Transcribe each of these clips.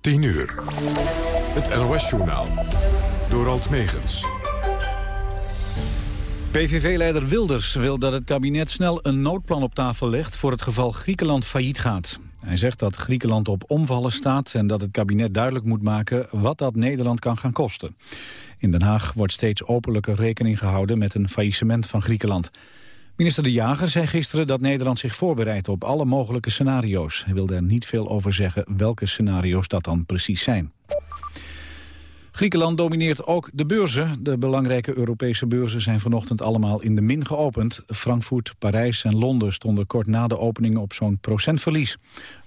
10 uur. Het NOS-journaal. Door Alt Megens. PVV-leider Wilders wil dat het kabinet snel een noodplan op tafel legt... voor het geval Griekenland failliet gaat. Hij zegt dat Griekenland op omvallen staat... en dat het kabinet duidelijk moet maken wat dat Nederland kan gaan kosten. In Den Haag wordt steeds openlijker rekening gehouden... met een faillissement van Griekenland. Minister De Jager zei gisteren dat Nederland zich voorbereidt op alle mogelijke scenario's. Hij wilde er niet veel over zeggen welke scenario's dat dan precies zijn. Griekenland domineert ook de beurzen. De belangrijke Europese beurzen zijn vanochtend allemaal in de min geopend. Frankfurt, Parijs en Londen stonden kort na de opening op zo'n procentverlies.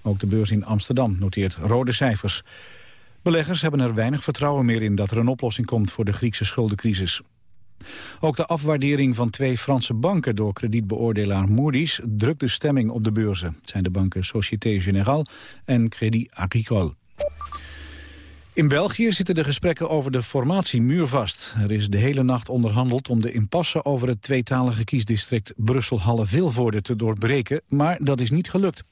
Ook de beurs in Amsterdam noteert rode cijfers. Beleggers hebben er weinig vertrouwen meer in dat er een oplossing komt voor de Griekse schuldencrisis. Ook de afwaardering van twee Franse banken door kredietbeoordelaar Moody's drukt de stemming op de beurzen. Het zijn de banken Société Générale en Crédit Agricole. In België zitten de gesprekken over de formatie muurvast. Er is de hele nacht onderhandeld om de impasse over het tweetalige kiesdistrict Brussel-Halle-Vilvoorde te doorbreken, maar dat is niet gelukt.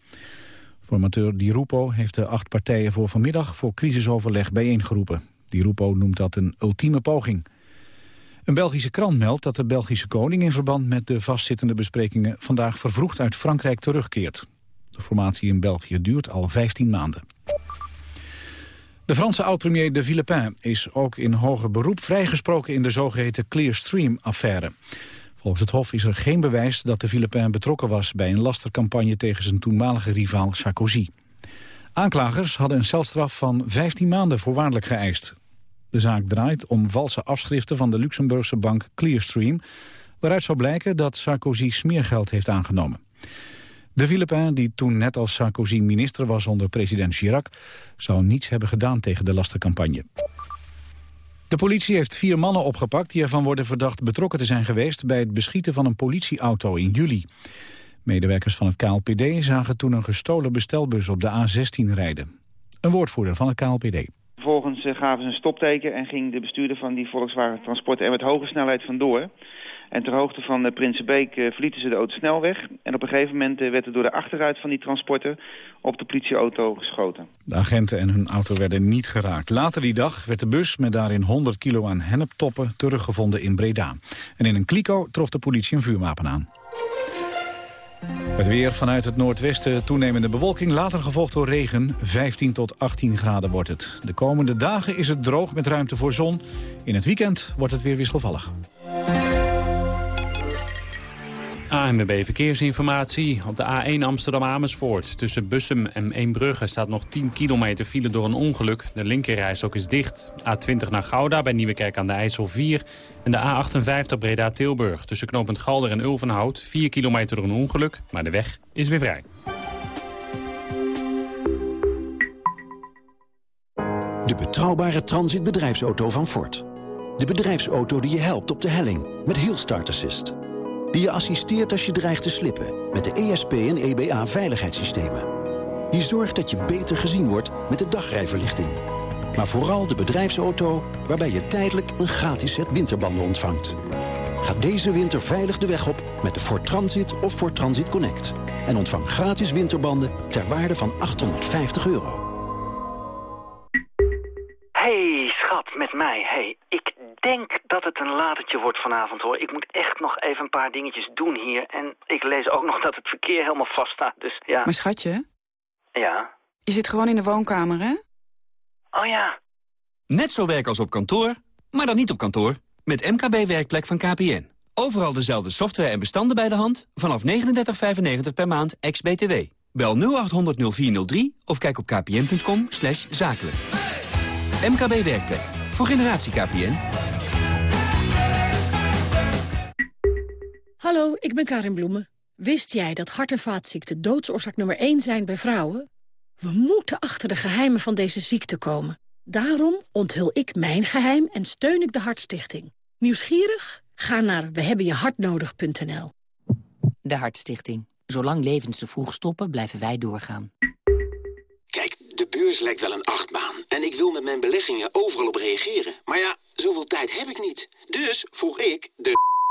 Formateur Di Rupo heeft de acht partijen voor vanmiddag voor crisisoverleg bijeengeroepen. Di Rupo noemt dat een ultieme poging. Een Belgische krant meldt dat de Belgische koning in verband met de vastzittende besprekingen vandaag vervroegd uit Frankrijk terugkeert. De formatie in België duurt al 15 maanden. De Franse oud-premier de Villepin is ook in hoger beroep vrijgesproken in de zogeheten Clearstream-affaire. Volgens het Hof is er geen bewijs dat de Villepin betrokken was bij een lastercampagne tegen zijn toenmalige rivaal Sarkozy. Aanklagers hadden een celstraf van 15 maanden voorwaardelijk geëist. De zaak draait om valse afschriften van de Luxemburgse bank Clearstream... waaruit zou blijken dat Sarkozy smeergeld heeft aangenomen. De Villepin, die toen net als Sarkozy minister was onder president Chirac... zou niets hebben gedaan tegen de lastercampagne. De politie heeft vier mannen opgepakt die ervan worden verdacht betrokken te zijn geweest... bij het beschieten van een politieauto in juli. Medewerkers van het KLPD zagen toen een gestolen bestelbus op de A16 rijden. Een woordvoerder van het KLPD. Vervolgens eh, gaven ze een stopteken en ging de bestuurder van die Volkswagen Transporter er met hoge snelheid vandoor. En ter hoogte van uh, Prinsenbeek uh, verlieten ze de auto snelweg. En op een gegeven moment werd er door de achteruit van die transporter op de politieauto geschoten. De agenten en hun auto werden niet geraakt. Later die dag werd de bus met daarin 100 kilo aan henneptoppen teruggevonden in Breda. En in een kliko trof de politie een vuurwapen aan. Het weer vanuit het noordwesten toenemende bewolking, later gevolgd door regen. 15 tot 18 graden wordt het. De komende dagen is het droog met ruimte voor zon. In het weekend wordt het weer wisselvallig. ANWB Verkeersinformatie. Op de A1 Amsterdam-Amersfoort. Tussen Bussum en Eembrugge staat nog 10 kilometer file door een ongeluk. De linkerrijstok is dicht. A20 naar Gouda bij Nieuwekerk aan de IJssel 4. En de A58 Breda-Tilburg. Tussen knooppunt Galder en Ulvenhout. 4 kilometer door een ongeluk, maar de weg is weer vrij. De betrouwbare transitbedrijfsauto van Ford. De bedrijfsauto die je helpt op de helling met Hill Start Assist die je assisteert als je dreigt te slippen met de ESP en EBA veiligheidssystemen. Die zorgt dat je beter gezien wordt met de dagrijverlichting. Maar vooral de bedrijfsauto waarbij je tijdelijk een gratis set winterbanden ontvangt. Ga deze winter veilig de weg op met de Ford Transit of Ford Transit Connect. En ontvang gratis winterbanden ter waarde van 850 euro. Hey schat, met mij. Hey, ik denk dat het een latertje wordt vanavond hoor. Ik moet echt nog even een paar dingetjes doen hier. En ik lees ook nog dat het verkeer helemaal vast staat. Dus ja. Maar schatje? Ja? Je zit gewoon in de woonkamer, hè? Oh ja. Net zo werk als op kantoor, maar dan niet op kantoor. Met MKB Werkplek van KPN. Overal dezelfde software en bestanden bij de hand. Vanaf 39,95 per maand, ex-BTW. Bel 0800 0403 of kijk op kpn.com zakelijk. MKB Werkplek. Voor generatie KPN. Hallo, ik ben Karin Bloemen. Wist jij dat hart- en vaatziekten doodsoorzaak nummer 1 zijn bij vrouwen? We moeten achter de geheimen van deze ziekte komen. Daarom onthul ik mijn geheim en steun ik de Hartstichting. Nieuwsgierig? Ga naar wehebbenjehartnodig.nl De Hartstichting. Zolang levens te vroeg stoppen, blijven wij doorgaan. Kijk, de beurs lijkt wel een achtbaan. En ik wil met mijn beleggingen overal op reageren. Maar ja, zoveel tijd heb ik niet. Dus vroeg ik de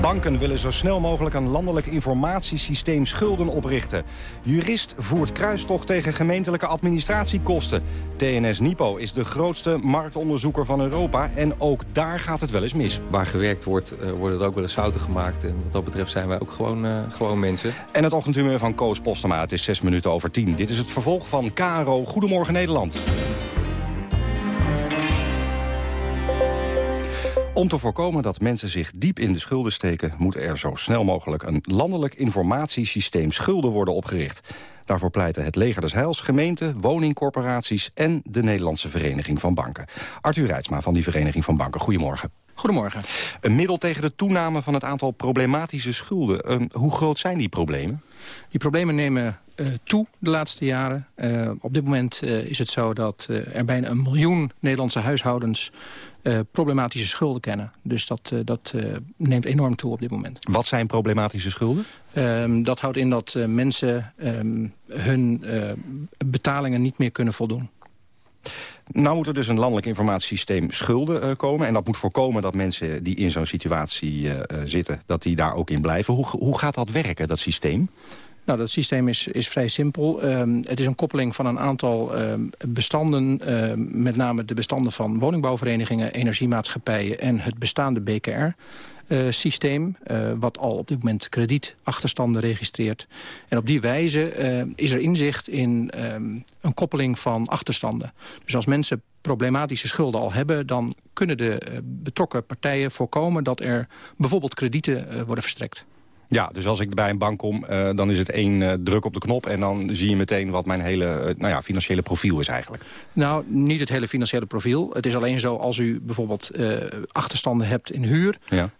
Banken willen zo snel mogelijk een landelijk informatiesysteem schulden oprichten. Jurist voert kruistocht tegen gemeentelijke administratiekosten. TNS Nipo is de grootste marktonderzoeker van Europa en ook daar gaat het wel eens mis. Waar gewerkt wordt, eh, worden er ook wel eens fouten gemaakt. En wat dat betreft zijn wij ook gewoon, uh, gewoon mensen. En het ochtendhumeur van Koos Postema. Het is zes minuten over tien. Dit is het vervolg van KRO Goedemorgen Nederland. Om te voorkomen dat mensen zich diep in de schulden steken... moet er zo snel mogelijk een landelijk informatiesysteem schulden worden opgericht. Daarvoor pleiten het Leger des Heils, gemeenten, woningcorporaties... en de Nederlandse Vereniging van Banken. Arthur Rijtsma van die Vereniging van Banken, goedemorgen. Goedemorgen. Een middel tegen de toename van het aantal problematische schulden. Uh, hoe groot zijn die problemen? Die problemen nemen uh, toe de laatste jaren. Uh, op dit moment is het zo dat er bijna een miljoen Nederlandse huishoudens problematische schulden kennen. Dus dat, dat neemt enorm toe op dit moment. Wat zijn problematische schulden? Um, dat houdt in dat mensen um, hun betalingen niet meer kunnen voldoen. Nou moet er dus een landelijk informatiesysteem schulden komen. En dat moet voorkomen dat mensen die in zo'n situatie zitten... dat die daar ook in blijven. Hoe, hoe gaat dat werken, dat systeem? Nou, dat systeem is, is vrij simpel. Um, het is een koppeling van een aantal um, bestanden... Um, met name de bestanden van woningbouwverenigingen, energiemaatschappijen... en het bestaande BKR. Uh, systeem, uh, wat al op dit moment kredietachterstanden registreert. En op die wijze uh, is er inzicht in een koppeling van achterstanden. Dus als mensen problematische schulden al hebben... dan kunnen de betrokken partijen voorkomen dat er bijvoorbeeld kredieten worden verstrekt. Ja, dus als ik bij een bank kom, uh, dan is het één uh, druk op de knop... en dan zie je meteen wat mijn hele uh, nou ja, financiële profiel is eigenlijk. Nou, niet het hele financiële profiel. Het is alleen zo als u bijvoorbeeld achterstanden hebt in huur... Ja.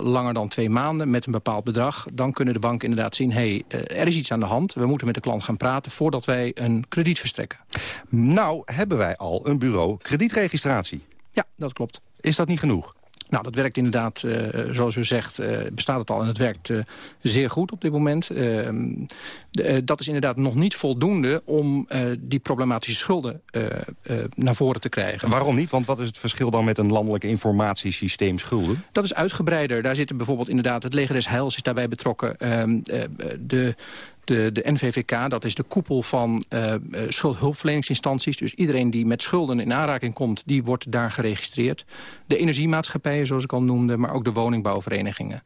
langer dan twee maanden met een bepaald bedrag... dan kunnen de banken inderdaad zien, hey, er is iets aan de hand. We moeten met de klant gaan praten voordat wij een krediet verstrekken. Nou, hebben wij al een bureau kredietregistratie. Ja, dat klopt. Is dat niet genoeg? Nou, dat werkt inderdaad, uh, zoals u zegt, uh, bestaat het al en het werkt uh, zeer goed op dit moment. Ehm, dat is inderdaad nog niet voldoende om die problematische schulden naar voren te krijgen. Waarom niet? Want wat is het verschil dan met een landelijk informatiesysteem schulden? Dat is uitgebreider. Daar zitten bijvoorbeeld inderdaad, het leger des Heils is daarbij betrokken. Ehm, de de, de NVVK, dat is de koepel van uh, schuldhulpverleningsinstanties. Dus iedereen die met schulden in aanraking komt, die wordt daar geregistreerd. De energiemaatschappijen, zoals ik al noemde, maar ook de woningbouwverenigingen.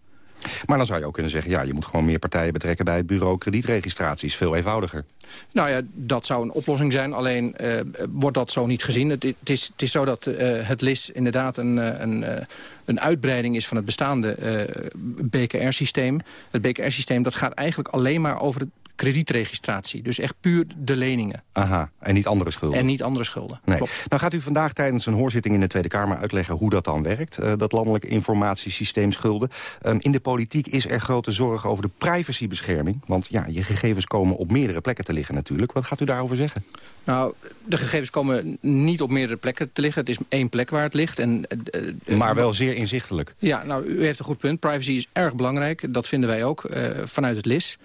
Maar dan zou je ook kunnen zeggen... ja, je moet gewoon meer partijen betrekken bij het bureau kredietregistraties. Veel eenvoudiger. Nou ja, dat zou een oplossing zijn. Alleen uh, wordt dat zo niet gezien. Het, het, is, het is zo dat uh, het LIS inderdaad een, een, een uitbreiding is van het bestaande uh, BKR-systeem. Het BKR-systeem dat gaat eigenlijk alleen maar over het kredietregistratie. Dus echt puur de leningen. Aha, en niet andere schulden. En niet andere schulden, nee. Klopt. Nou gaat u vandaag tijdens een hoorzitting in de Tweede Kamer uitleggen hoe dat dan werkt. Uh, dat landelijk informatiesysteem schulden. Um, in de politiek is er grote zorg over de privacybescherming. Want ja, je gegevens komen op meerdere plekken te liggen natuurlijk. Wat gaat u daarover zeggen? Nou, de gegevens komen niet op meerdere plekken te liggen. Het is één plek waar het ligt. En, uh, maar wel zeer inzichtelijk. Ja, nou, u heeft een goed punt. Privacy is erg belangrijk. Dat vinden wij ook uh, vanuit het LIS.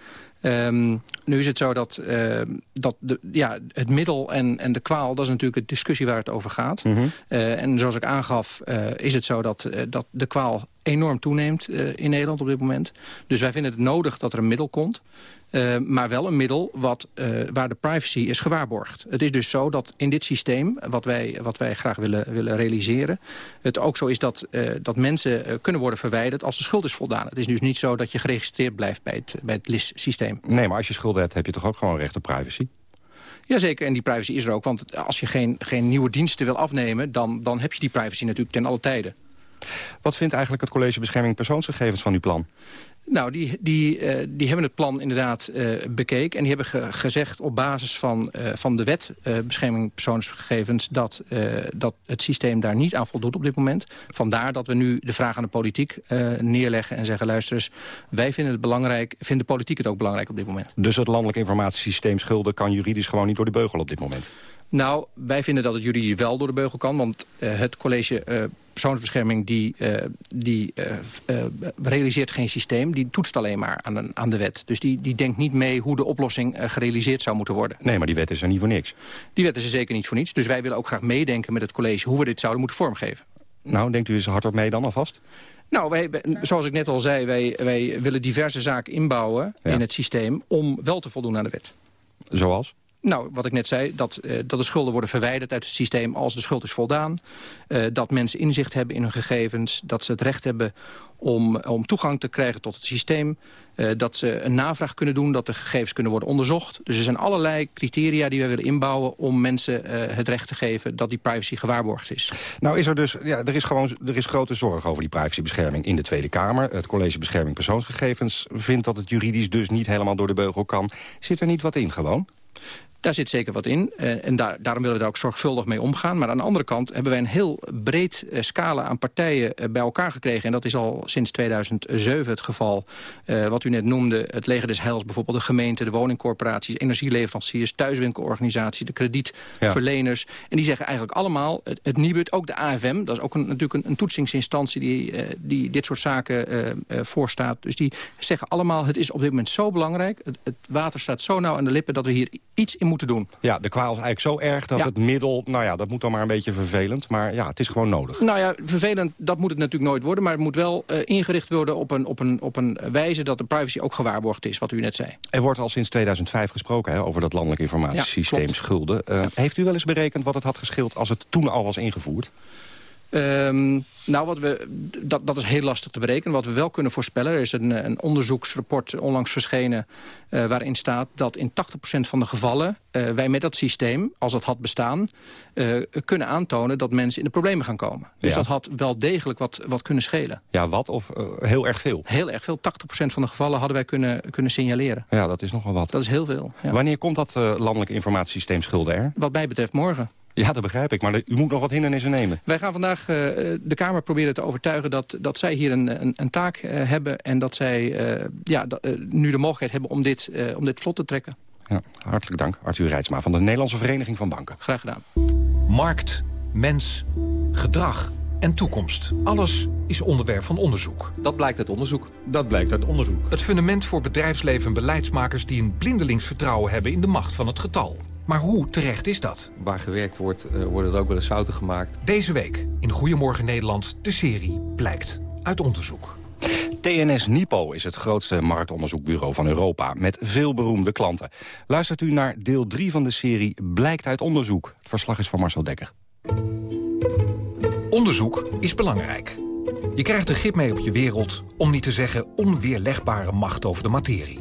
Um, nu is het zo dat, uh, dat de, ja, het middel en, en de kwaal... dat is natuurlijk de discussie waar het over gaat. Mm -hmm. uh, en zoals ik aangaf, uh, is het zo dat, dat de kwaal enorm toeneemt in Nederland op dit moment. Dus wij vinden het nodig dat er een middel komt. Uh, maar wel een middel wat, uh, waar de privacy is gewaarborgd. Het is dus zo dat in dit systeem, wat wij, wat wij graag willen, willen realiseren... het ook zo is dat, uh, dat mensen kunnen worden verwijderd als de schuld is voldaan. Het is dus niet zo dat je geregistreerd blijft bij het, bij het LIS-systeem. Nee, maar als je schulden hebt, heb je toch ook gewoon recht op privacy? Jazeker, en die privacy is er ook. Want als je geen, geen nieuwe diensten wil afnemen... Dan, dan heb je die privacy natuurlijk ten alle tijden. Wat vindt eigenlijk het College Bescherming Persoonsgegevens van uw plan? Nou, die, die, uh, die hebben het plan inderdaad uh, bekeken. En die hebben ge gezegd op basis van, uh, van de wet bescherming persoonsgegevens... Dat, dat het systeem daar niet aan voldoet op dit moment. Vandaar dat we nu de vraag aan de politiek neerleggen en zeggen... luister eens, wij vinden het belangrijk, vindt de politiek het ook belangrijk op dit moment. Dus het landelijk informatiesysteem schulden kan juridisch gewoon niet door de beugel op dit moment? Nou, wij vinden dat het juridisch wel door de beugel kan. Want uh, het college uh, persoonsbescherming die, uh, die realiseert geen systeem. Die toetst alleen maar aan, een, aan de wet. Dus die, die denkt niet mee hoe de oplossing gerealiseerd zou moeten worden. Nee, maar die wet is er niet voor niks. Die wet is er zeker niet voor niets. Dus wij willen ook graag meedenken met het college hoe we dit zouden moeten vormgeven. Nou, denkt u eens hardop mee dan alvast? Nou, wij, zoals ik net al zei, wij, wij willen diverse zaken inbouwen ja. in het systeem... om wel te voldoen aan de wet. Zoals? Nou, wat ik net zei, dat, uh, dat de schulden worden verwijderd uit het systeem als de schuld is voldaan. Uh, dat mensen inzicht hebben in hun gegevens. Dat ze het recht hebben om, om toegang te krijgen tot het systeem. Uh, dat ze een navraag kunnen doen, dat de gegevens kunnen worden onderzocht. Dus er zijn allerlei criteria die wij willen inbouwen om mensen het recht te geven dat die privacy gewaarborgd is. Nou is er dus, ja, er is gewoon er is grote zorg over die privacybescherming in de Tweede Kamer. Het College Bescherming Persoonsgegevens vindt dat het juridisch dus niet helemaal door de beugel kan. Zit er niet wat in gewoon? Daar zit zeker wat in. Uh, en daar, daarom willen we daar ook zorgvuldig mee omgaan. Maar aan de andere kant hebben wij een heel breed uh, scala aan partijen uh, bij elkaar gekregen. En dat is al sinds 2007 het geval. wat u net noemde, het leger des heils, bijvoorbeeld de gemeente... de woningcorporaties, energieleveranciers, thuiswinkelorganisaties... de kredietverleners. Ja. En die zeggen eigenlijk allemaal, het, het NIBUD, ook de AFM... dat is ook een, natuurlijk een, een toetsingsinstantie die, die dit soort zaken voorstaat. Dus die zeggen allemaal, het is op dit moment zo belangrijk... Het, het water staat zo nauw aan de lippen dat we hier iets in moeten doen. Ja, de kwaal is eigenlijk zo erg dat ja. het middel... nou ja, dat moet dan maar een beetje vervelend. Maar ja, het is gewoon nodig. Nou ja, vervelend, dat moet het natuurlijk nooit worden. Maar het moet wel uh, ingericht worden op een, op, een, op een wijze... dat de privacy ook gewaarborgd is, wat u net zei. Er wordt al sinds 2005 gesproken hè, over dat landelijk informatiesysteem ja, schulden. Uh, ja. Heeft u wel eens berekend wat het had geschild als het toen al was ingevoerd? Um, nou, wat we, dat, dat is heel lastig te berekenen. Wat we wel kunnen voorspellen, er is een, een onderzoeksrapport onlangs verschenen... Uh, waarin staat dat in 80% van de gevallen uh, wij met dat systeem, als het had bestaan... Uh, kunnen aantonen dat mensen in de problemen gaan komen. Dus ja. dat had wel degelijk wat, wat kunnen schelen. Ja, wat? Of heel erg veel? Heel erg veel. 80% van de gevallen hadden wij kunnen, kunnen signaleren. Ja, dat is nogal wat. Dat is heel veel. Ja. Wanneer komt dat landelijk informatiesysteem schulden er? Wat mij betreft morgen. Ja, dat begrijp ik. Maar u moet nog wat hindernissen nemen. Wij gaan vandaag uh, de Kamer proberen te overtuigen... dat, dat zij hier een, een, een taak uh, hebben... en dat zij uh, ja, nu de mogelijkheid hebben om dit, om dit vlot te trekken. Ja, hartelijk dank. Arthur Rijtsma van de Nederlandse Vereniging van Banken. Graag gedaan. Markt, mens, gedrag en toekomst. Alles is onderwerp van onderzoek. Dat blijkt uit onderzoek. Dat blijkt uit onderzoek. Het fundament voor bedrijfsleven en beleidsmakers... die een blindelings vertrouwen hebben in de macht van het getal. Maar hoe terecht is dat? Waar gewerkt wordt, uh, worden er ook wel eens fouten gemaakt. Deze week in Goedemorgen Nederland de serie Blijkt uit onderzoek. TNS Nipo is het grootste marktonderzoekbureau van Europa... met veel beroemde klanten. Luistert u naar deel 3 van de serie Blijkt uit onderzoek. Het verslag is van Marcel Dekker. Onderzoek is belangrijk. Je krijgt een grip mee op je wereld... om niet te zeggen onweerlegbare macht over de materie.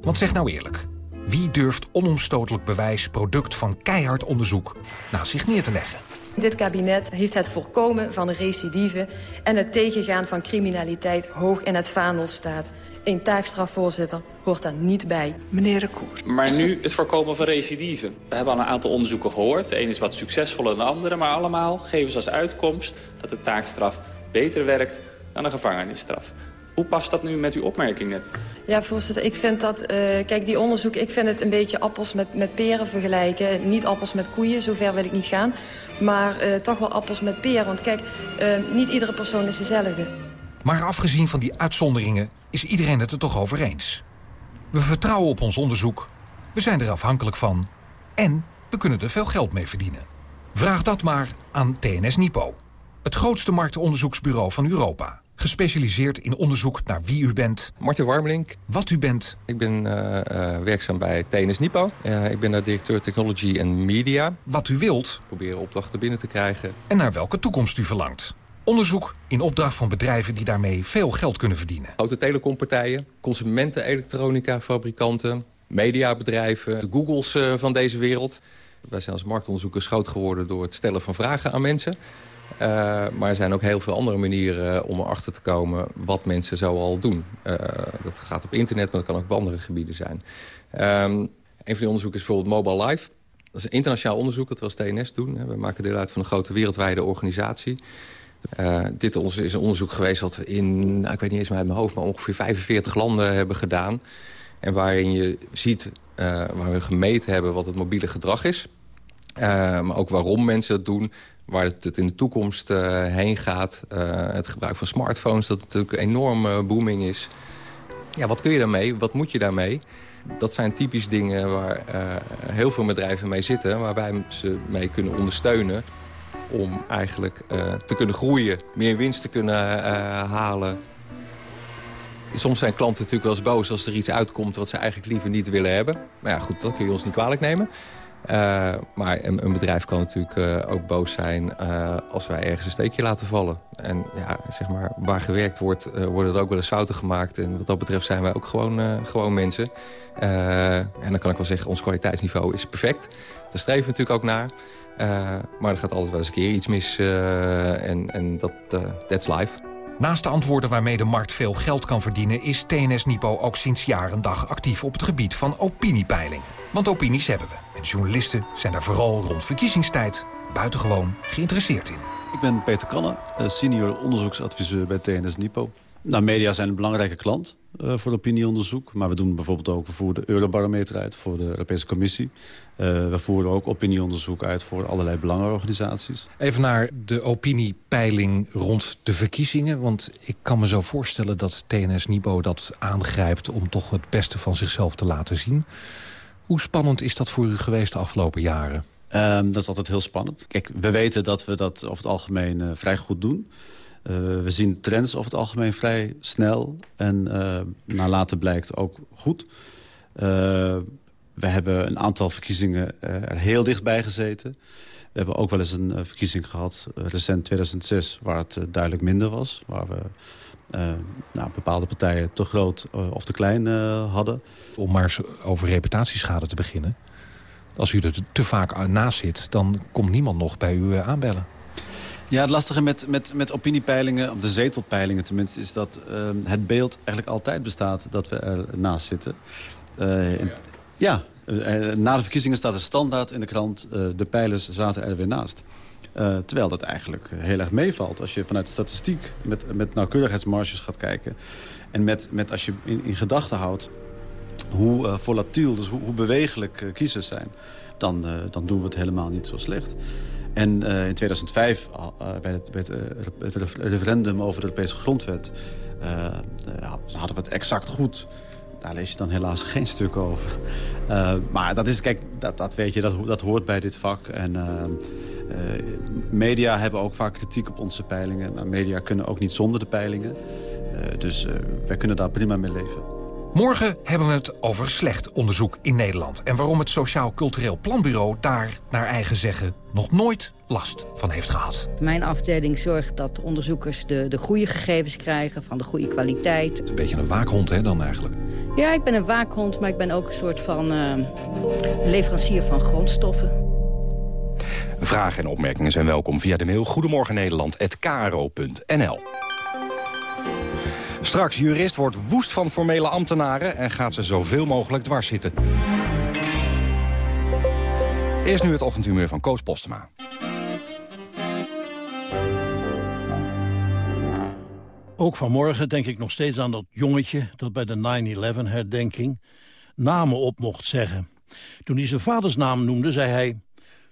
Want zeg nou eerlijk... Wie durft onomstotelijk bewijs product van keihard onderzoek naast zich neer te leggen? Dit kabinet heeft het voorkomen van recidive en het tegengaan van criminaliteit hoog in het vaandel staat. Een taakstraf, voorzitter, hoort daar niet bij. Meneer de Koer. Maar nu het voorkomen van recidive. We hebben al een aantal onderzoeken gehoord. De een is wat succesvoller dan de andere, maar allemaal geven ze als uitkomst dat de taakstraf beter werkt dan een gevangenisstraf. Hoe past dat nu met uw opmerking net? Ja, voorzitter, ik vind dat... Uh, kijk, die onderzoek, ik vind het een beetje appels met, met peren vergelijken. Niet appels met koeien, zover wil ik niet gaan. Maar uh, toch wel appels met peren. Want kijk, uh, niet iedere persoon is dezelfde. Maar afgezien van die uitzonderingen is iedereen het er toch over eens. We vertrouwen op ons onderzoek. We zijn er afhankelijk van. En we kunnen er veel geld mee verdienen. Vraag dat maar aan TNS Nipo. Het grootste marktonderzoeksbureau van Europa. Gespecialiseerd in onderzoek naar wie u bent. Martin Warmelink. Wat u bent. Ik ben uh, uh, werkzaam bij TNS Nipo. Uh, ik ben daar directeur Technology en Media. Wat u wilt. Proberen opdrachten binnen te krijgen. En naar welke toekomst u verlangt. Onderzoek in opdracht van bedrijven die daarmee veel geld kunnen verdienen. Auto telecompartijen, consumenten, elektronica, fabrikanten, mediabedrijven, de Googles van deze wereld. Wij zijn als marktonderzoekers groot geworden door het stellen van vragen aan mensen. Maar er zijn ook heel veel andere manieren om erachter te komen wat mensen zo al doen. dat gaat op internet, maar dat kan ook op andere gebieden zijn. Um, een van die onderzoeken is bijvoorbeeld Mobile Life. Dat is een internationaal onderzoek dat we als TNS doen. We maken deel uit van een grote wereldwijde organisatie. Uh, dit is een onderzoek geweest wat we in, nou, ik weet niet eens meer uit mijn hoofd... maar ongeveer 45 landen hebben gedaan. En waarin je ziet, waar we gemeten hebben wat het mobiele gedrag is. Uh, maar ook waarom mensen het doen, waar het, in de toekomst heen gaat. het gebruik van smartphones, dat natuurlijk een enorme booming is. Ja, wat kun je daarmee? Wat moet je daarmee? Dat zijn typisch dingen waar heel veel bedrijven mee zitten... waar wij ze mee kunnen ondersteunen om eigenlijk te kunnen groeien, meer winst te kunnen halen. Soms zijn klanten natuurlijk wel eens boos als er iets uitkomt wat ze eigenlijk liever niet willen hebben. Maar ja, goed, dat kun je ons niet kwalijk nemen. Uh, maar een, bedrijf kan natuurlijk ook boos zijn als wij ergens een steekje laten vallen. En ja, zeg maar, waar gewerkt wordt, worden er ook wel eens fouten gemaakt. En wat dat betreft zijn wij ook gewoon, gewoon mensen. en dan kan ik wel zeggen, ons kwaliteitsniveau is perfect. Daar streven we natuurlijk ook naar. Maar er gaat altijd wel eens een keer iets mis en, en dat, that's life. Naast de antwoorden waarmee de markt veel geld kan verdienen... is TNS Nipo ook sinds jaren dag actief op het gebied van opiniepeilingen. Want opinies hebben we. En de journalisten zijn daar vooral rond verkiezingstijd buitengewoon geïnteresseerd in. Ik ben Peter Kanne, senior onderzoeksadviseur bij TNS Nipo. Nou, media zijn een belangrijke klant uh, voor opinieonderzoek. Maar we doen bijvoorbeeld ook, we voeren de Eurobarometer uit voor de Europese Commissie. Uh, we voeren ook opinieonderzoek uit voor allerlei belangenorganisaties. Even naar de opiniepeiling rond de verkiezingen. Want ik kan me zo voorstellen dat TNS-Nibo dat aangrijpt... om toch het beste van zichzelf te laten zien. Hoe spannend is dat voor u geweest de afgelopen jaren? Um, dat is altijd heel spannend. Kijk, we weten dat we dat over het algemeen uh, vrij goed doen... Uh, we zien trends over het algemeen vrij snel en uh, naar later blijkt ook goed. We hebben een aantal verkiezingen er heel dichtbij gezeten. We hebben ook wel eens een verkiezing gehad, recent 2006, waar het duidelijk minder was. Waar we nou, bepaalde partijen te groot of te klein hadden. Om maar eens over reputatieschade te beginnen. Als u er te vaak naast zit, dan komt niemand nog bij u aanbellen. Ja, het lastige met, met, met opiniepeilingen, op de zetelpeilingen tenminste... is dat uh, het beeld eigenlijk altijd bestaat dat we ernaast zitten. Uh, ja, na de verkiezingen staat er standaard in de krant... de pijlers zaten er weer naast. Terwijl dat eigenlijk heel erg meevalt. Als je vanuit statistiek met, met nauwkeurigheidsmarges gaat kijken... en met, met als je in, in gedachten houdt hoe volatiel, dus hoe, bewegelijk kiezers zijn... Dan, dan doen we het helemaal niet zo slecht. En uh, in 2005, uh, bij, het, bij het, referendum over de Europese grondwet... Uh, ja, hadden we het exact goed. Daar lees je dan helaas geen stuk over. maar dat is, kijk, dat, dat weet je, dat, dat hoort bij dit vak. En media hebben ook vaak kritiek op onze peilingen. Maar media kunnen ook niet zonder de peilingen. dus wij kunnen daar prima mee leven. Morgen hebben we het over slecht onderzoek in Nederland... en waarom het Sociaal Cultureel Planbureau daar, naar eigen zeggen... nog nooit last van heeft gehad. Mijn afdeling zorgt dat onderzoekers de, de goede gegevens krijgen... van de goede kwaliteit. Een beetje een waakhond, hè, dan eigenlijk? Ja, ik ben een waakhond, maar ik ben ook een soort van uh, leverancier van grondstoffen. Vragen en opmerkingen zijn welkom via de mail Goedemorgen Nederland@kro.nl. Straks, jurist wordt woest van formele ambtenaren... en gaat ze zoveel mogelijk dwars zitten. Eerst nu het ochtendhumeur van Koos Postema. Ook vanmorgen denk ik nog steeds aan dat jongetje... dat bij de 9-11-herdenking namen op mocht zeggen. Toen hij zijn vaders naam noemde, zei hij...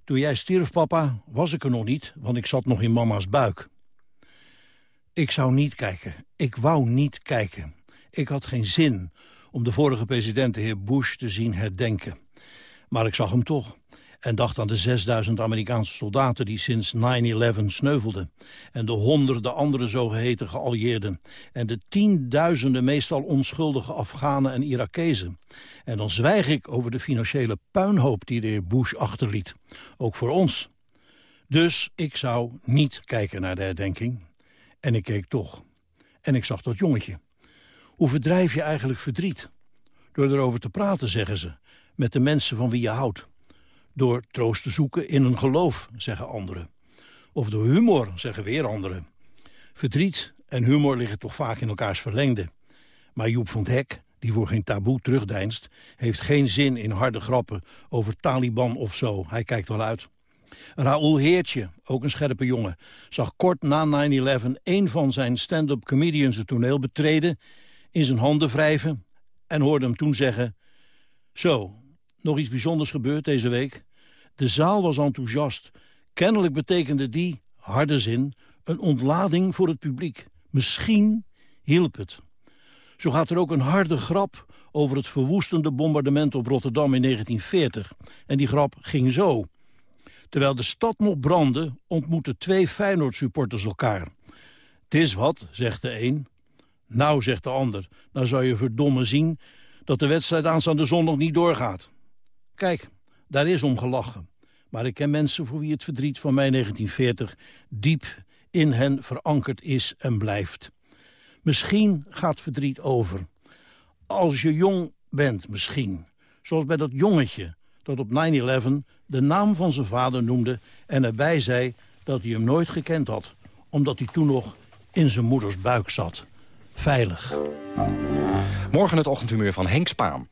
Toen jij stierf, papa, was ik er nog niet, want ik zat nog in mama's buik. Ik zou niet kijken. Ik wou niet kijken. Ik had geen zin om de vorige president, de heer Bush, te zien herdenken. Maar ik zag hem toch en dacht aan de 6000 Amerikaanse soldaten die sinds 9-11 sneuvelden... en de honderden andere zogeheten geallieerden... en de tienduizenden meestal onschuldige Afghanen en Irakezen. En dan zwijg ik over de financiële puinhoop die de heer Bush achterliet. Ook voor ons. Dus ik zou niet kijken naar de herdenking. En ik keek toch. En ik zag dat jongetje. Hoe verdrijf je eigenlijk verdriet? Door erover te praten, zeggen ze, met de mensen van wie je houdt. Door troost te zoeken in een geloof, zeggen anderen. Of door humor, zeggen weer anderen. Verdriet en humor liggen toch vaak in elkaars verlengde. Maar Joep van het Hek, die voor geen taboe terugdeinst... heeft geen zin in harde grappen over Taliban of zo. Hij kijkt wel uit. Raoul Heertje, ook een scherpe jongen, zag kort na 9-11 een van zijn stand-up comedians het toneel betreden, in zijn handen wrijven en hoorde hem toen zeggen... Zo, nog iets bijzonders gebeurd deze week. De zaal was enthousiast. Kennelijk betekende die, harde zin, een ontlading voor het publiek. Misschien hielp het. Zo gaat er ook een harde grap over het verwoestende bombardement op Rotterdam in 1940. En die grap ging zo. Terwijl de stad nog brandde, ontmoeten twee Feyenoord-supporters elkaar. Het is wat, zegt de een. Nou, zegt de ander, nou zou je verdomme zien... dat de wedstrijd aanstaande zondag niet doorgaat. Kijk, daar is om gelachen. Maar ik ken mensen voor wie het verdriet van mei 1940... diep in hen verankerd is en blijft. Misschien gaat verdriet over. Als je jong bent, misschien. Zoals bij dat jongetje dat op 9-11 de naam van zijn vader noemde... en erbij zei dat hij hem nooit gekend had. Omdat hij toen nog in zijn moeders buik zat. Veilig. Morgen het ochtendhumeur van Henk Spaan.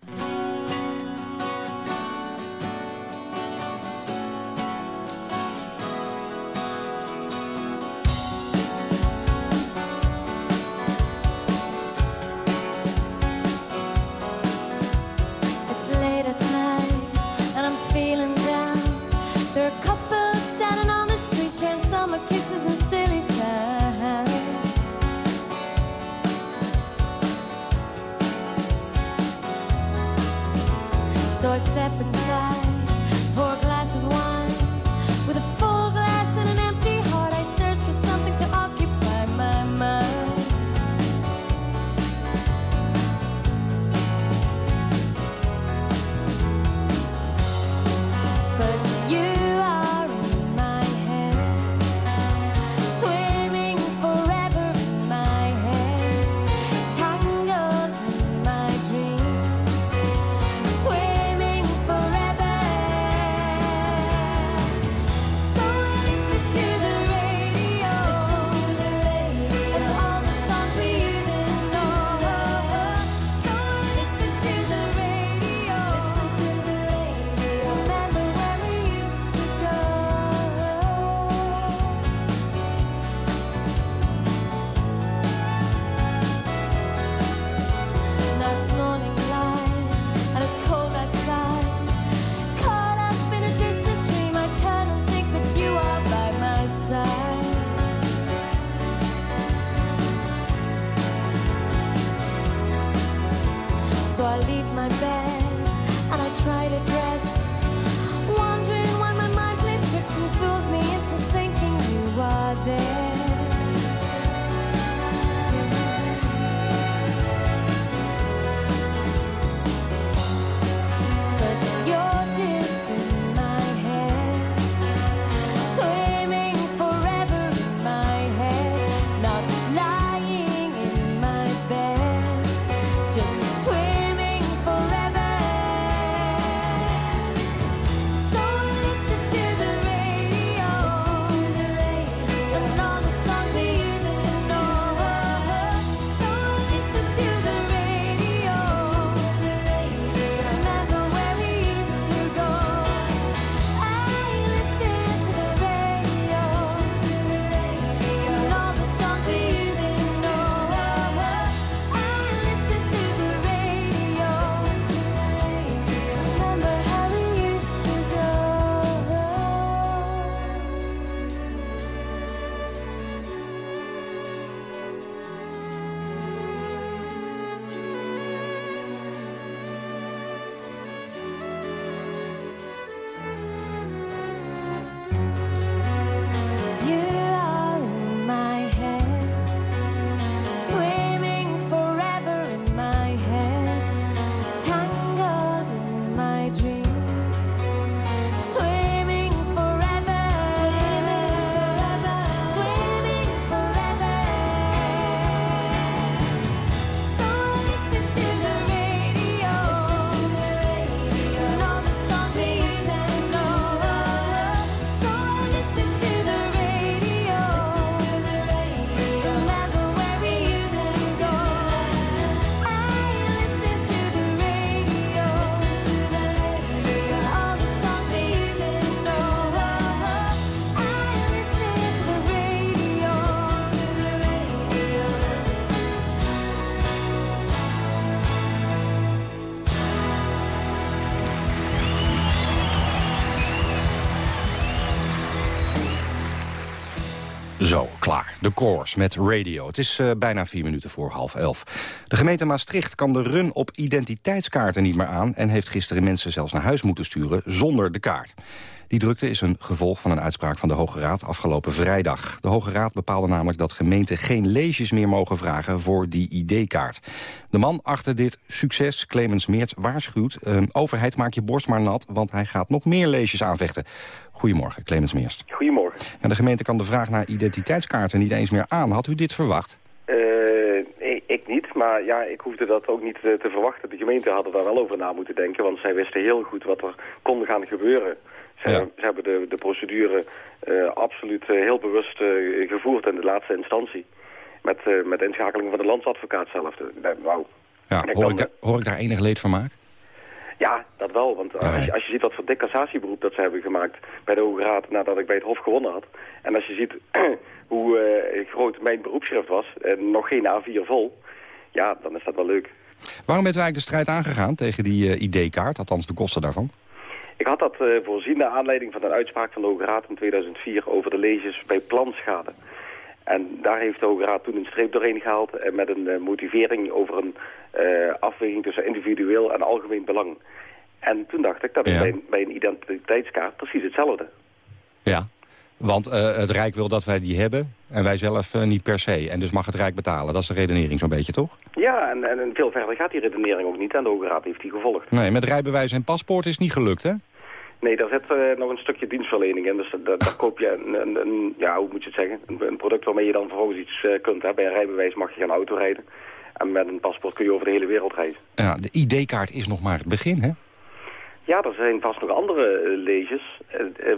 De Course met radio. Het is uh, bijna vier minuten voor half elf. De gemeente Maastricht kan de run op identiteitskaarten niet meer aan... en heeft gisteren mensen zelfs naar huis moeten sturen zonder de kaart. Die drukte is een gevolg van een uitspraak van de Hoge Raad afgelopen vrijdag. De Hoge Raad bepaalde namelijk dat gemeenten geen leesjes meer mogen vragen voor die ID-kaart. De man achter dit succes, Clemens Meert, waarschuwt... Uh, overheid maak je borst maar nat, want hij gaat nog meer leesjes aanvechten. Goedemorgen, Clemens Meerst. Goedemorgen. En de gemeente kan de vraag naar identiteitskaarten niet eens meer aan. Had u dit verwacht? Uh, ik niet, maar ja, ik hoefde dat ook niet te, te verwachten. De gemeenten hadden daar wel over na moeten denken, want zij wisten heel goed wat er kon gaan gebeuren. Ze, ja. ze hebben de, de procedure uh, absoluut uh, heel bewust uh, gevoerd in de laatste instantie. Met, met inschakeling van de landsadvocaat zelf. Wauw. Ja, hoor, ik da hoor ik daar enig leedvermaak? Ja, dat wel. Want ja, als, je, als je ziet wat voor decassatieberoep dat ze hebben gemaakt bij de Hoge Raad nadat ik bij het Hof gewonnen had. En als je ziet hoe groot mijn beroepsschrift was, en nog geen A4 vol, ja, dan is dat wel leuk. Waarom bent u eigenlijk de strijd aangegaan tegen die ID-kaart, althans de kosten daarvan? Ik had dat uh, voorzien naar aanleiding van een uitspraak van de Hoge Raad in 2004 over de leges bij planschade. En daar heeft de Hoge Raad toen een streep doorheen gehaald uh, met een uh, motivering over een afweging tussen individueel en algemeen belang. En toen dacht ik, dat is ja. bij, bij, een identiteitskaart precies hetzelfde. Ja, want het Rijk wil dat wij die hebben en wij zelf niet per se. En dus mag het Rijk betalen. Dat is de redenering zo'n beetje, toch? Ja, en, en, veel verder gaat die redenering ook niet. En de Hoge Raad heeft die gevolgd. Nee, met rijbewijs en paspoort is niet gelukt, hè? Nee, daar zit uh, nog een stukje dienstverlening in. Dus daar, daar koop je een, een, een, ja, hoe moet je het zeggen, een, een product waarmee je dan vervolgens iets uh, kunt. Hè. Bij een rijbewijs mag je geen auto rijden. En met een paspoort kun je over de hele wereld reizen. Ja, de ID-kaart is nog maar het begin, hè? Ja, er zijn vast nog andere uh, leges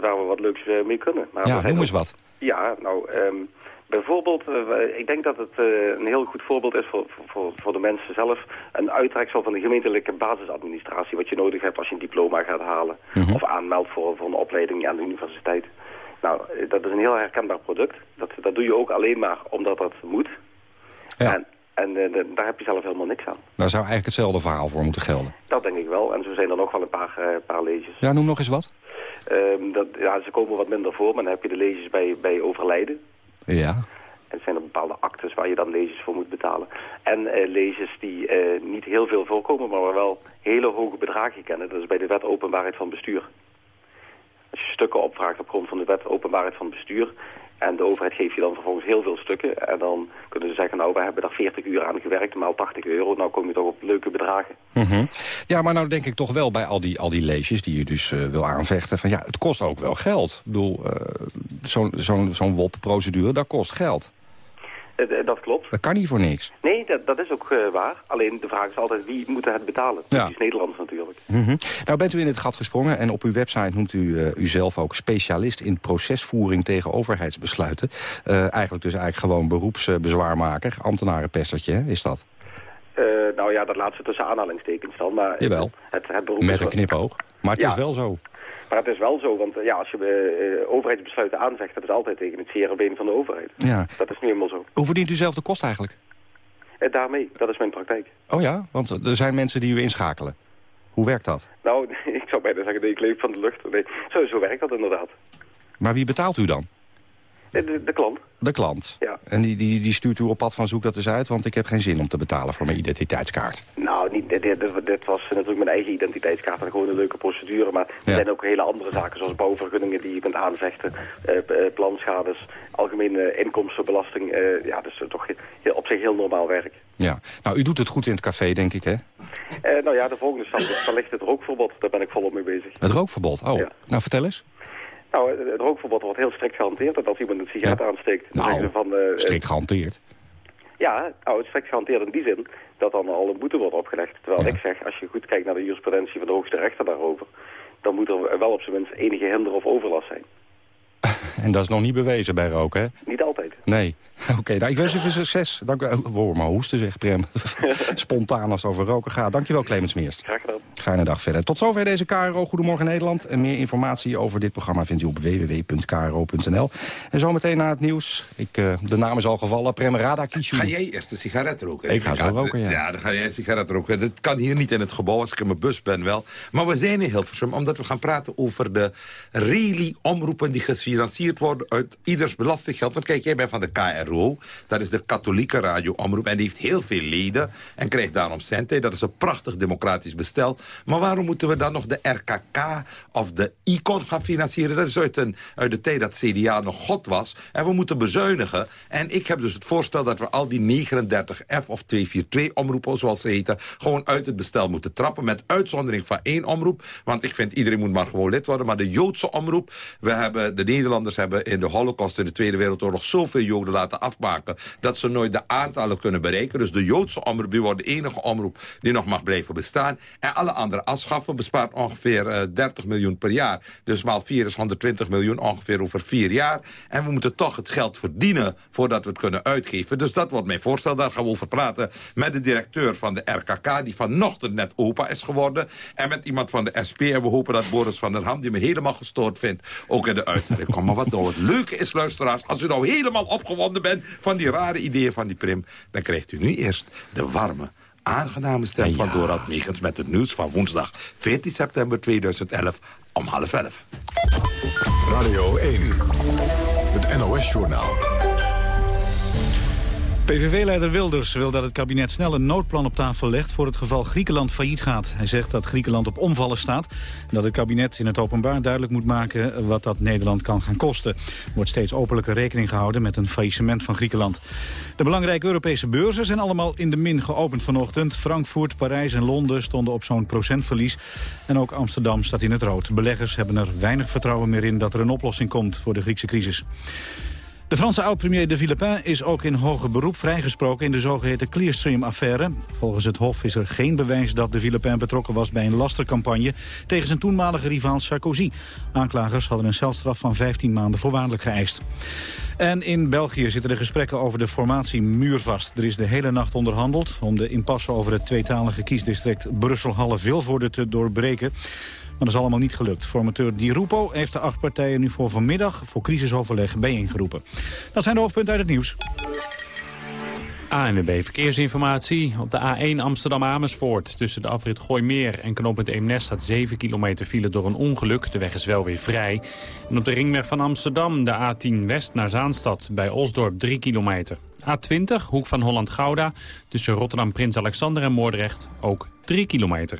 waar we wat leuks mee kunnen. Maar ja, noem eens wat. Ja, nou... Um, Bijvoorbeeld, uh, ik denk dat het uh, een heel goed voorbeeld is voor, voor, voor de mensen zelf. Een uittreksel van de gemeentelijke basisadministratie. Wat je nodig hebt als je een diploma gaat halen. -hmm. Of aanmeldt voor, voor een opleiding aan de universiteit. Nou, dat is een heel herkenbaar product. Dat, dat doe je ook alleen maar omdat dat moet. Ja. En, en daar heb je zelf helemaal niks aan. Daar zou eigenlijk hetzelfde verhaal voor moeten gelden. Dat denk ik wel. En zo zijn er nog wel een paar, paar leges. Ja, noem nog eens wat. Um, dat, ja, ze komen wat minder voor, maar dan heb je de leges bij, bij overlijden. Ja. En zijn er bepaalde actes waar je dan lezers voor moet betalen. En uh, lezers die uh, niet heel veel voorkomen, maar waar wel hele hoge bedragen kennen. Dat is bij de wet openbaarheid van bestuur. Als je stukken opvraagt op grond van de wet openbaarheid van bestuur... en de overheid geeft je dan vervolgens heel veel stukken... en dan kunnen ze zeggen, nou, we hebben daar 40 uur aan gewerkt, maal 80 euro. Nou kom je toch op leuke bedragen. Mm -hmm. Ja, maar nou denk ik toch wel bij al die, al die die je dus uh, wil aanvechten... van ja, het kost ook wel geld. Ik bedoel, zo'n zo'n zo'n WOP-procedure, dat kost geld. Uh, dat klopt. Dat kan niet voor niks. Nee, dat, dat is ook uh, waar. Alleen de vraag is altijd wie moet het betalen. Ja. Dat is Nederlands natuurlijk. Mm -hmm. Nou bent u in het gat gesprongen en op uw website noemt u uh, uzelf ook specialist in procesvoering tegen overheidsbesluiten. eigenlijk dus eigenlijk gewoon beroepsbezwaarmaker, ambtenarenpestertje, hè? is dat? Nou ja, dat laatste tussen aanhalingstekens dan. Maar Jawel, het, het beroep met een knipoog. Maar het ja. is wel zo. Maar het is wel zo, want ja, als je uh, overheidsbesluiten aanzegt... dat is altijd tegen het zere been van de overheid. Ja. Dat is nu helemaal zo. Hoe verdient u zelf de kost eigenlijk? Uh, daarmee, dat is mijn praktijk. Oh ja, want er zijn mensen die u inschakelen. Hoe werkt dat? Nou, ik zou bijna zeggen, nee, ik leef van de lucht. Nee, zo, zo werkt dat inderdaad. Maar wie betaalt u dan? De, de, klant. De klant? Ja. En die, die, die stuurt u op pad van zoek dat eens uit... want ik heb geen zin om te betalen voor mijn identiteitskaart. Nou, niet, dit, dit, dit was natuurlijk mijn eigen identiteitskaart... en gewoon een leuke procedure. Maar er ja. zijn ook hele andere zaken... zoals bouwvergunningen die je kunt aanvechten... Uh, planschades, algemene inkomstenbelasting. Uh, ja, dat is toch op zich heel normaal werk. Ja. Nou, u doet het goed in het café, denk ik, hè? Uh, nou ja, de volgende stap is wellicht het rookverbod. Daar ben ik volop mee bezig. Het rookverbod? Oh, ja. nou vertel eens. Nou, het rookverbod wordt heel strikt gehanteerd. Dat als iemand een sigaret ja. aansteekt... Nou, van, uh, strikt gehanteerd? Ja, nou, het strikt gehanteerd in die zin dat dan al een boete wordt opgelegd. Terwijl ja. ik zeg, als je goed kijkt naar de jurisprudentie van de hoogste rechter daarover... dan moet er wel op zijn minst enige hinder of overlast zijn. En dat is nog niet bewezen bij roken, hè? Niet altijd. Nee. Oké, okay, nou, ik wens u veel succes. Dank u. Oh, maar hoesten zeg, Prem. Spontaan als het over roken gaat. Dankjewel, Clemens Meerst. Graag gedaan. Fijne dag verder. Tot zover deze KRO Goedemorgen Nederland. En meer informatie over dit programma vindt u op www.kro.nl. En zometeen na het nieuws. Ik, uh, de naam is al gevallen. Prem Radakishu. Ga jij eerst een sigaret roken? Ik ga zo roken, ja. Ja, dan ga jij een sigaret roken. Dat kan hier niet in het gebouw als ik in mijn bus ben wel. Maar we zijn in Hilversum omdat we gaan praten over de rally-omroepen... die gefinancierd worden uit ieders belastinggeld. Want kijk, jij bent van de KRO. Dat is de katholieke radioomroep. En die heeft heel veel leden en krijgt daarom centen. Dat is een prachtig democratisch bestel. Maar waarom moeten we dan nog de RKK of de ICON gaan financieren? Dat is uit, uit de tijd dat CDA nog God was. En we moeten bezuinigen. En ik heb dus het voorstel dat we al die 39F of 242 omroepen, zoals ze heten... gewoon uit het bestel moeten trappen. Met uitzondering van één omroep. Want ik vind iedereen moet maar gewoon lid worden. Maar de Joodse omroep... We hebben, de Nederlanders hebben in de holocaust in de Tweede Wereldoorlog... zoveel Joden laten afmaken... dat ze nooit de aantallen kunnen bereiken. Dus de Joodse omroep die wordt de enige omroep die nog mag blijven bestaan. En alle andere afschaffen bespaart ongeveer uh, 30 miljoen per jaar. Dus maal 4 is 120 miljoen ongeveer over vier jaar. En we moeten toch het geld verdienen voordat we het kunnen uitgeven. Dus dat wordt mijn voorstel. Daar gaan we over praten met de directeur van de RKK... die vanochtend net opa is geworden. En met iemand van de SP. En we hopen dat Boris van der Ham, die me helemaal gestoord vindt... ook in de uitzending komt. Maar wat nou het leuke is, luisteraars... als u nou helemaal opgewonden bent van die rare ideeën van die Prim... dan krijgt u nu eerst de warme aangename stem van Dorad Megens... met het nieuws van woensdag 14 september 2011 om half elf. Radio 1, het NOS-journaal. PVV-leider Wilders wil dat het kabinet snel een noodplan op tafel legt... voor het geval Griekenland failliet gaat. Hij zegt dat Griekenland op omvallen staat... en dat het kabinet in het openbaar duidelijk moet maken... wat dat Nederland kan gaan kosten. Er wordt steeds openlijker rekening gehouden met een faillissement van Griekenland. De belangrijke Europese beurzen zijn allemaal in de min geopend vanochtend. Frankfurt, Parijs en Londen stonden op zo'n procentverlies. En ook Amsterdam staat in het rood. Beleggers hebben er weinig vertrouwen meer in dat er een oplossing komt voor de Griekse crisis. De Franse oud-premier de Villepin is ook in hoger beroep vrijgesproken in de zogeheten Clearstream-affaire. Volgens het Hof is er geen bewijs dat de Villepin betrokken was bij een lastercampagne tegen zijn toenmalige rivaal Sarkozy. Aanklagers hadden een celstraf van 15 maanden voorwaardelijk geëist. En in België zitten de gesprekken over de formatie muurvast. Er is de hele nacht onderhandeld om de impasse over het tweetalige kiesdistrict Brussel-Halle-Vilvoorde te doorbreken. Maar dat is allemaal niet gelukt. Formateur Di Rupo heeft de acht partijen nu voor vanmiddag voor crisisoverleg bijeengeroepen. Dat zijn de hoofdpunten uit het nieuws. ANWB Verkeersinformatie. Op de A1 Amsterdam-Amersfoort tussen de afrit Gooimeer en knooppunt Eemnes staat 7 kilometer file door een ongeluk. De weg is wel weer vrij. En op de ringweg van Amsterdam de A10 West naar Zaanstad bij Osdorp 3 kilometer. A20 Hoek van Holland-Gouda tussen Rotterdam-Prins Alexander en Moordrecht ook 3 kilometer.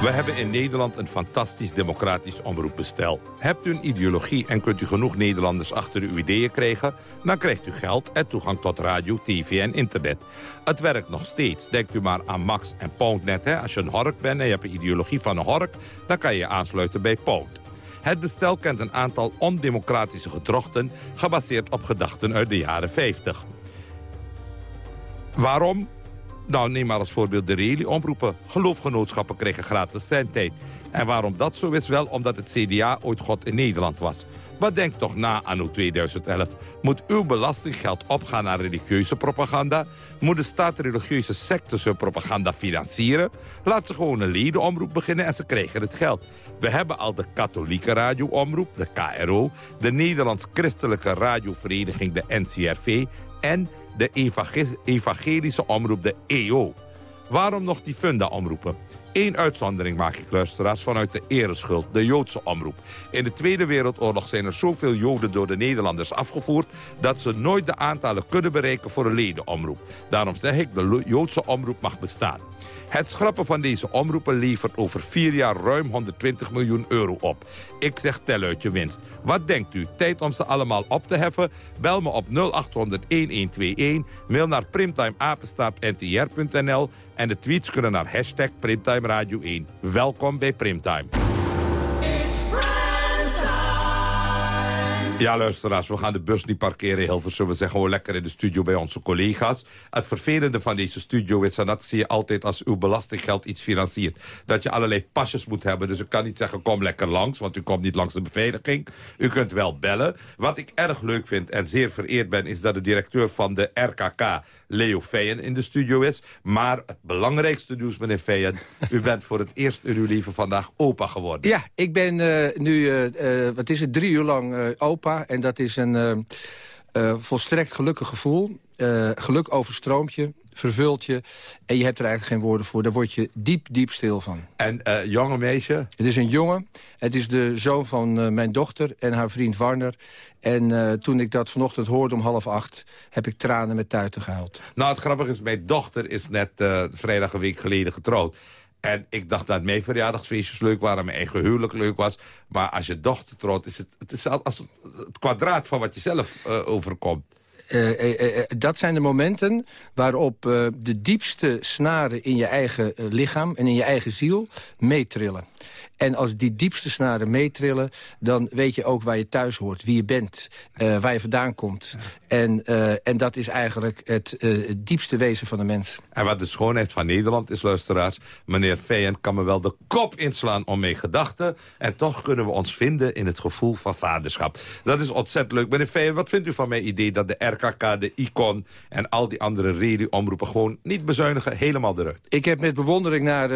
We hebben in Nederland een fantastisch democratisch omroepbestel. Hebt u een ideologie en kunt u genoeg Nederlanders achter uw ideeën krijgen... dan krijgt u geld en toegang tot radio, tv en internet. Het werkt nog steeds. Denkt u maar aan Max en Poundnet. Als je een hork bent en je hebt een ideologie van een hork... dan kan je je aansluiten bij Pound. Het bestel kent een aantal ondemocratische gedrochten... gebaseerd op gedachten uit de jaren 50. Waarom? Nou, neem maar als voorbeeld de rally-omroepen. Geloofgenootschappen kregen gratis zendtijd. En waarom dat zo is? Wel omdat het CDA ooit God in Nederland was. Maar denk toch na anno 2011. Moet uw belastinggeld opgaan naar religieuze propaganda? Moet de staat religieuze sectes hun propaganda financieren? Laat ze gewoon een ledenomroep beginnen en ze krijgen het geld. We hebben al de katholieke radioomroep, de KRO... de Nederlands-Christelijke radiovereniging, de NCRV... en de evangelische omroep, de EO. Waarom nog die funda-omroepen? Eén uitzondering maak ik, luisteraars, vanuit de ereschuld, de Joodse omroep. In de Tweede Wereldoorlog zijn er zoveel Joden door de Nederlanders afgevoerd... dat ze nooit de aantallen kunnen bereiken voor een ledenomroep. Daarom zeg ik, de Joodse omroep mag bestaan. Het schrappen van deze omroepen levert over vier jaar ruim 120 miljoen euro op. Ik zeg tel uit je winst. Wat denkt u? Tijd om ze allemaal op te heffen? Bel me op 0800-1121, mail naar primtimeapenstaartntr.nl en de tweets kunnen naar hashtag Primtime Radio 1. Welkom bij Primtime. Ja, luisteraars, we gaan de bus niet parkeren in Hilversum. We zijn gewoon lekker in de studio bij onze collega's. Het vervelende van deze studio is, dat zie je altijd als uw belastinggeld iets financiert, dat je allerlei pasjes moet hebben. Dus ik kan niet zeggen, kom lekker langs, want u komt niet langs de beveiliging. U kunt wel bellen. Wat ik erg leuk vind en zeer vereerd ben, is dat de directeur van de RKK, Leo Feyen, in de studio is. Maar het belangrijkste nieuws, meneer Feyen, u bent voor het eerst in uw leven vandaag opa geworden. Ja, ik ben eh, nu, eh, eh, wat is het, drie uur lang opa. En dat is een volstrekt gelukkig gevoel. Geluk overstroomt je, vervult je. En je hebt er eigenlijk geen woorden voor. Daar word je diep, diep stil van. En eh, jonge meisje? Het is een jongen. Het is de zoon van eh, mijn dochter en haar vriend Warner. En eh, toen ik dat vanochtend hoorde om half acht... heb ik tranen met tuiten gehuild. Nou, het grappige is, mijn dochter is net vrijdag een week geleden getrouwd. En ik dacht dat mijn verjaardagsfeestjes leuk waren, mijn eigen huwelijk leuk was. Maar als je dochter trouwt, is het, het is als het, het kwadraat van wat je zelf overkomt. Eh, eh, eh, dat zijn de momenten waarop de diepste snaren in je eigen lichaam en in je eigen ziel meetrillen. En als die diepste snaren meetrillen, dan weet je ook waar je thuis hoort, wie je bent, eh, waar je vandaan komt. En, eh, en dat is eigenlijk het, eh, het diepste wezen van de mens. En wat de schoonheid van Nederland is, luisteraars... meneer Feyen kan me wel de kop inslaan om mijn gedachten... en toch kunnen we ons vinden in het gevoel van vaderschap. Dat is ontzettend leuk. Meneer Feyen, wat vindt u van mijn idee dat de RKK, de ICON... en al die andere radio-omroepen gewoon niet bezuinigen, helemaal eruit? Ik heb met bewondering naar,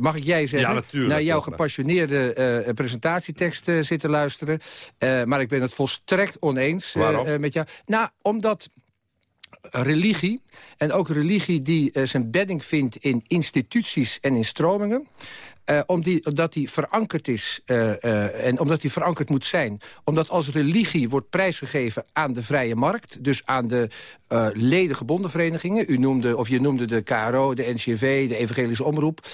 mag ik jij zeggen... Ja, natuurlijk. naar jouw gepassioneerde eh, presentatietekst eh, zitten luisteren. Eh, maar ik ben het volstrekt oneens met jou. Nou, omdat religie, en ook religie die zijn bedding vindt in instituties en in stromingen... omdat die verankerd is en omdat die verankerd moet zijn. Omdat als religie wordt prijsgegeven aan de vrije markt... dus aan de eh leden verenigingen. U noemde, of je noemde de KRO, de NCV, de Evangelische Omroep.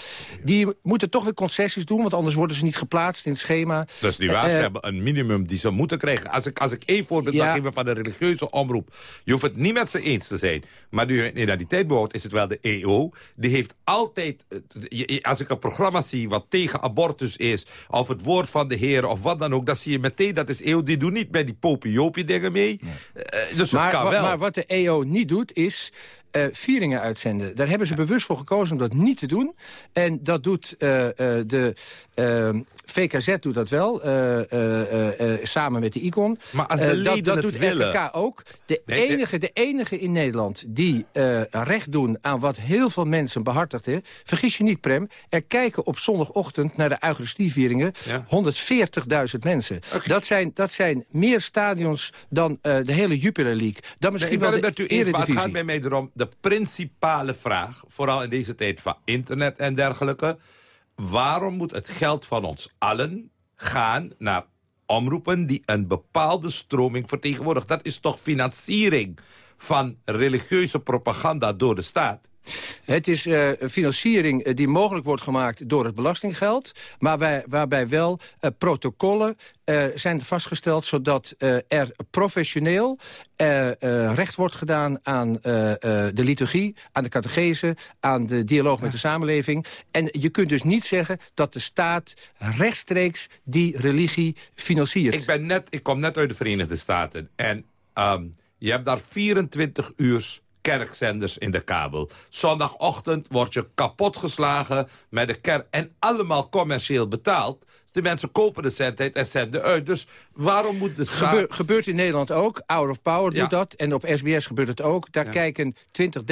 Die moeten toch weer concessies doen... want anders worden ze niet geplaatst in het schema. Dat is niet waar. Eh, ze hebben een minimum die ze moeten krijgen. Als ik, als ik één voorbeeld Ja. mag geven van de religieuze omroep. Je hoeft het niet met ze eens te zijn. Maar nu je identiteit behoort, is het wel de EO. Die heeft altijd... eh, Als ik een programma zie wat tegen abortus is... of het woord van de Heer of wat dan ook... dan zie je meteen dat is EO. Die doen niet met die popiopie dingen mee. Eh, dus maar, het kan wel. maar wat de EO niet doet, is eh, vieringen uitzenden. Daar hebben ze bewust voor gekozen om dat niet te doen. En dat doet eh, eh, de VKZ doet dat wel, eh, eh, eh, samen met de ICON. Maar als de dat, dat doet willen. RKK ook. De, Nee, enige, de enige in Nederland die recht doen aan wat heel veel mensen behartigden... vergis je niet, Prem, er kijken op zondagochtend naar de Eucharistievieringen... Ja. 140.000 mensen. Dat, zijn, dat zijn meer stadions dan de hele Jupiler League. Dan misschien Nee, ik ben wel de met u eens, maar het gaat bij mij erom... de principale vraag, vooral in deze tijd van internet en dergelijke... waarom moet het geld van ons allen gaan naar omroepen... die een bepaalde stroming vertegenwoordigen? Dat is toch financiering van religieuze propaganda door de staat? Het is eh, een financiering eh, die mogelijk wordt gemaakt door het belastinggeld... maar wij, waarbij wel eh, protocollen eh, zijn vastgesteld... zodat eh, er professioneel eh, eh, recht wordt gedaan aan eh, eh, de liturgie... aan de catechese, aan de dialoog met de samenleving. En je kunt dus niet zeggen dat de staat rechtstreeks die religie financiert. Ik, ben net, ik kom net uit de Verenigde Staten. En ehm, je hebt daar 24 uur kerkzenders in de kabel. Zondagochtend word je kapotgeslagen met de kerk. En allemaal commercieel betaald. De mensen kopen de zendtijd en zenden uit. Dus waarom moet de staat... Gebeur- gebeurt in Nederland ook. Hour of Power Ja. doet dat. En op SBS gebeurt het ook. Daar Ja. kijken 20,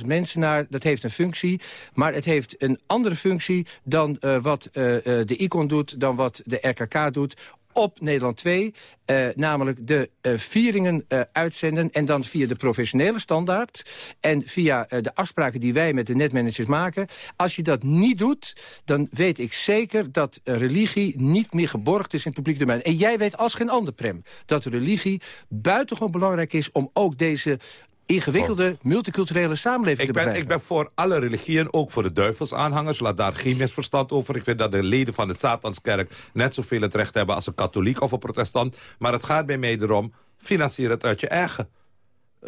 30.000 mensen naar. Dat heeft een functie. Maar het heeft een andere functie dan eh, wat eh, eh, de ICON doet... dan wat de RKK doet op Nederland 2, eh, namelijk de eh, vieringen eh, uitzenden... en dan via de professionele standaard en via de afspraken die wij met de netmanagers maken. Als je dat niet doet, dan weet ik zeker dat religie niet meer geborgd is in het publiek domein. En jij weet als geen ander, Prem, dat religie buitengewoon belangrijk is... om ook deze ingewikkelde multiculturele samenleving Ik te ben, begrijpen. ik ben voor alle religieën, ook voor de duivelsaanhangers. Laat daar geen misverstand over. Ik vind dat de leden van de Satanskerk net zoveel het recht hebben... als een katholiek of een protestant. Maar het gaat bij mij erom, financier het uit je eigen.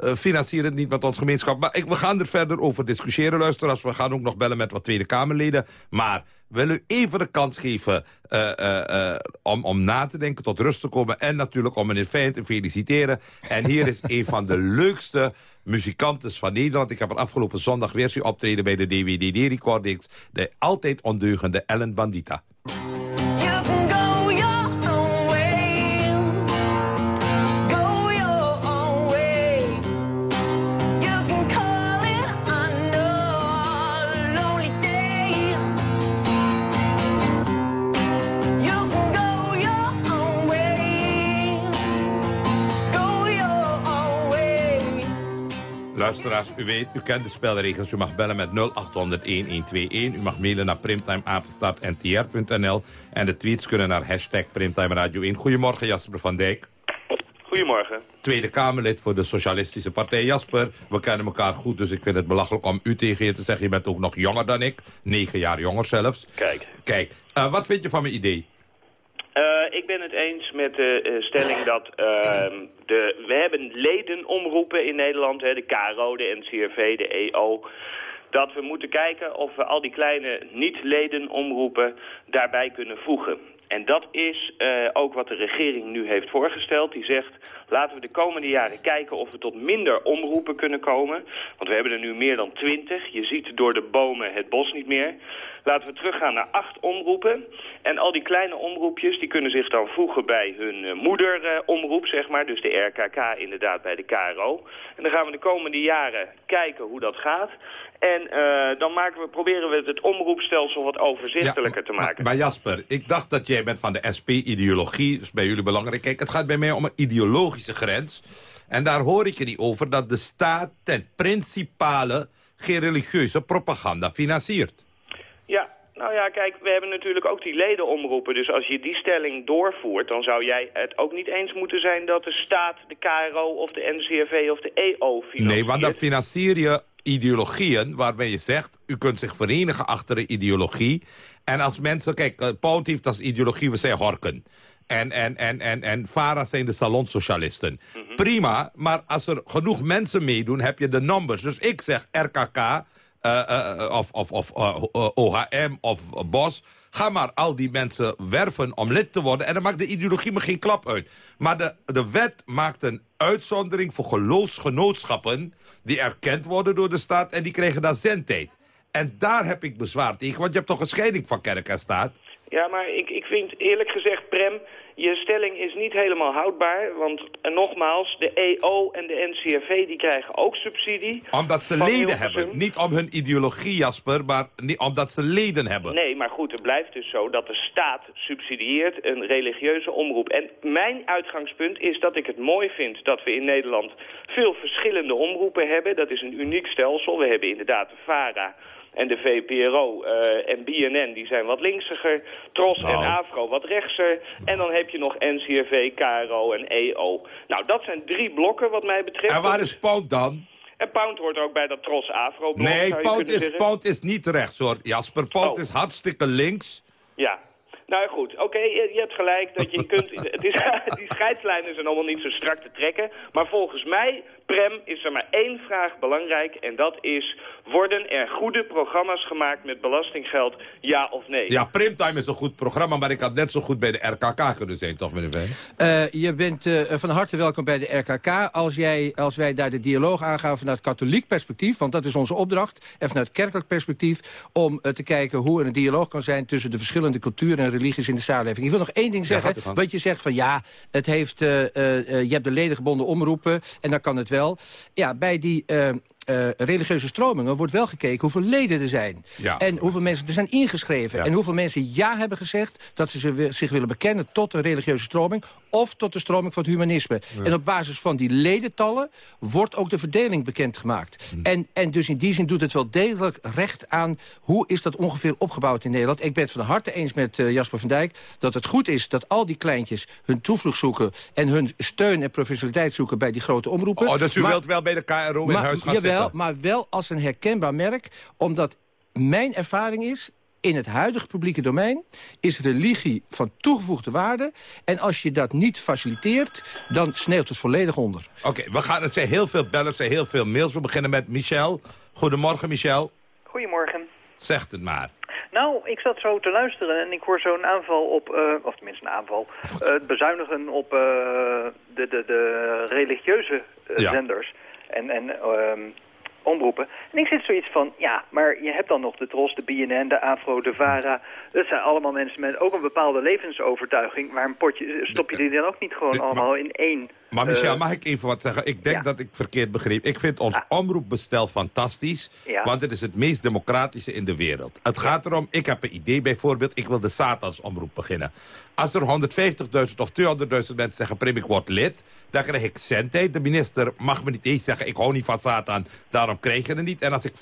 Uh, financier het niet met ons gemeenschap. Maar ik, we gaan er verder over discussiëren, luisteraars. We gaan ook nog bellen met wat Tweede Kamerleden. Maar wil u even de kans geven uh, uh, om, om na te denken, tot rust te komen... en natuurlijk om meneer Fijn te feliciteren. En hier is een van de leukste muzikanten van Nederland. Ik heb er afgelopen zondag weer zien optreden bij de DWDD-recordings. De altijd ondeugende Ellen Bandita. Luisteraars, u weet, u kent de spelregels. U mag bellen met 0800-1121. U mag mailen naar primtimeapenstaartntr.nl. En de tweets kunnen naar hashtag Primtime Radio 1. Goedemorgen, Jasper van Dijk. Goedemorgen. Tweede Kamerlid voor de Socialistische Partij. Jasper, we kennen elkaar goed, dus ik vind het belachelijk om u tegen je te zeggen. Je bent ook nog jonger dan ik. Negen jaar jonger zelfs. Kijk. Kijk, uh, wat vind je van mijn idee? Uh, ik ben het eens met de uh, stelling dat uh, de, we hebben ledenomroepen in Nederland, hè, de KRO, de NCRV, de EO. Dat we moeten kijken of we al die kleine niet-ledenomroepen daarbij kunnen voegen. En dat is uh, ook wat de regering nu heeft voorgesteld. Die zegt, laten we de komende jaren kijken of we tot minder omroepen kunnen komen. Want we hebben er nu meer dan twintig. Je ziet door de bomen het bos niet meer. Laten we teruggaan naar acht omroepen. En al die kleine omroepjes die kunnen zich dan voegen bij hun uh, moederomroep, zeg maar. Dus de RKK inderdaad bij de KRO. En dan gaan we de komende jaren kijken hoe dat gaat. En uh, dan maken we, proberen we het omroepstelsel wat overzichtelijker ja, te maken. Maar, maar, Jasper, ik dacht dat jij bent van de SP-ideologie. Dat is bij jullie belangrijk. Kijk, het gaat bij mij om een ideologische grens. En daar hoor ik je niet over dat de staat ten principale geen religieuze propaganda financiert. Ja, nou ja, kijk, we hebben natuurlijk ook die ledenomroepen. Dus als je die stelling doorvoert, dan zou jij het ook niet eens moeten zijn... dat de staat, de KRO of de NCRV of de EO financiert. Nee, want dan financier je ideologieën waarbij je zegt... u kunt zich verenigen achter een ideologie. En als mensen... Kijk, uh, Pound heeft als ideologie, we zijn horken. En, en, en, en, en VARA zijn de salonsocialisten. Mm -hmm. Prima, maar als er genoeg mensen meedoen, heb je de numbers. Dus ik zeg RKK of, of, of OHM of BOS... Ga maar al die mensen werven om lid te worden. En dan maakt de ideologie me geen klap uit. Maar de, de wet maakt een uitzondering voor geloofsgenootschappen... die erkend worden door de staat en die krijgen daar zendtijd. En daar heb ik bezwaar tegen, want je hebt toch een scheiding van kerk en staat? Ja, maar ik, ik vind eerlijk gezegd, Prem... je stelling is niet helemaal houdbaar. Want en nogmaals, de EO en de NCRV die krijgen ook subsidie. Omdat ze leden hebben. Niet om hun ideologie, Jasper, maar niet omdat ze leden hebben. Nee, maar goed, het blijft dus zo dat de staat subsidieert een religieuze omroep. En mijn uitgangspunt is dat ik het mooi vind dat we in Nederland veel verschillende omroepen hebben. Dat is een uniek stelsel. We hebben inderdaad de VARA en de VPRO uh, en BNN, die zijn wat linksiger. Tros nou. en AFRO wat rechtser. En dan heb je nog NCRV, KRO en EO. Nou, dat zijn drie blokken wat mij betreft. En waar is Pound dan? En Pound hoort ook bij dat Tros AFRO blok. Nee, Pound is, Pound is niet rechts hoor, Jasper. Pound oh. is hartstikke links. Ja, nou goed, oké, okay, je, je, hebt gelijk dat je kunt... Het is, die scheidslijnen zijn allemaal niet zo strak te trekken. Maar volgens mij, Prem, is er maar één vraag belangrijk. En dat is, worden er goede programma's gemaakt met belastinggeld, ja of nee? Ja, Primtime is een goed programma, maar ik had net zo goed bij de RKK kunnen zijn, toch meneer Veen? Uh, je bent uh, van harte welkom bij de RKK. Als, jij, als wij daar de dialoog aangaan vanuit katholiek perspectief... want dat is onze opdracht, en vanuit kerkelijk perspectief... om uh, te kijken hoe er een dialoog kan zijn tussen de verschillende culturen en religies in de samenleving. Ik wil nog één ding zeggen. Ja, wat je zegt van ja, het heeft, uh, uh, je hebt de ledengebonden omroepen en dan kan het wel. Ja, bij die... Uh, uh, religieuze stromingen wordt wel gekeken hoeveel leden er zijn. Ja, en hoeveel mensen er zijn ingeschreven. Ja. En hoeveel mensen ja hebben gezegd dat ze zich willen bekennen tot een religieuze stroming. Of tot de stroming van het humanisme. Ja. En op basis van die ledentallen wordt ook de verdeling bekendgemaakt. Hm. En, en dus in die zin doet het wel degelijk recht aan hoe is dat ongeveer opgebouwd in Nederland. Ik ben het van harte eens met uh, Jasper van Dijk dat het goed is dat al die kleintjes hun toevlucht zoeken en hun steun en professionaliteit zoeken bij die grote omroepen. Oh, dus u maar, wilt wel bij de KRO in huis gaan jawel, zitten? maar wel als een herkenbaar merk, omdat mijn ervaring is in het huidige publieke domein is religie van toegevoegde waarde. En als je dat niet faciliteert, dan sneeuwt het volledig onder. Oké, we gaan. Het zijn heel veel bellen, er zijn heel veel mails. We beginnen met Michel. Goedemorgen, Michel. Goedemorgen. Zeg het maar. Nou, ik zat zo te luisteren en ik hoor zo'n aanval op, eh, of tenminste een aanval, eh, het bezuinigen op eh, de, de, de religieuze Ja. zenders en, en ehm, omroepen. En ik zit zoiets van, ja, maar je hebt dan nog de Tros, de BNN, de Afro, de VARA. Dat zijn allemaal mensen met ook een bepaalde levensovertuiging. Waar een potje, stop je die dan ook niet gewoon allemaal in één? Maar Michel, eh, mag ik even wat zeggen? Ik denk dat ik verkeerd begreep. Ik vind ons omroepbestel fantastisch. Ja. Want het is het meest democratische in de wereld. Het gaat erom, ik heb een idee bijvoorbeeld. Ik wil de Satansomroep beginnen. Als er 150.000 of 200.000 mensen zeggen... Prim, ik word lid, dan krijg ik centheid. De minister mag me niet eens zeggen... ik hou niet van Satan, daarom krijg je het niet. En als ik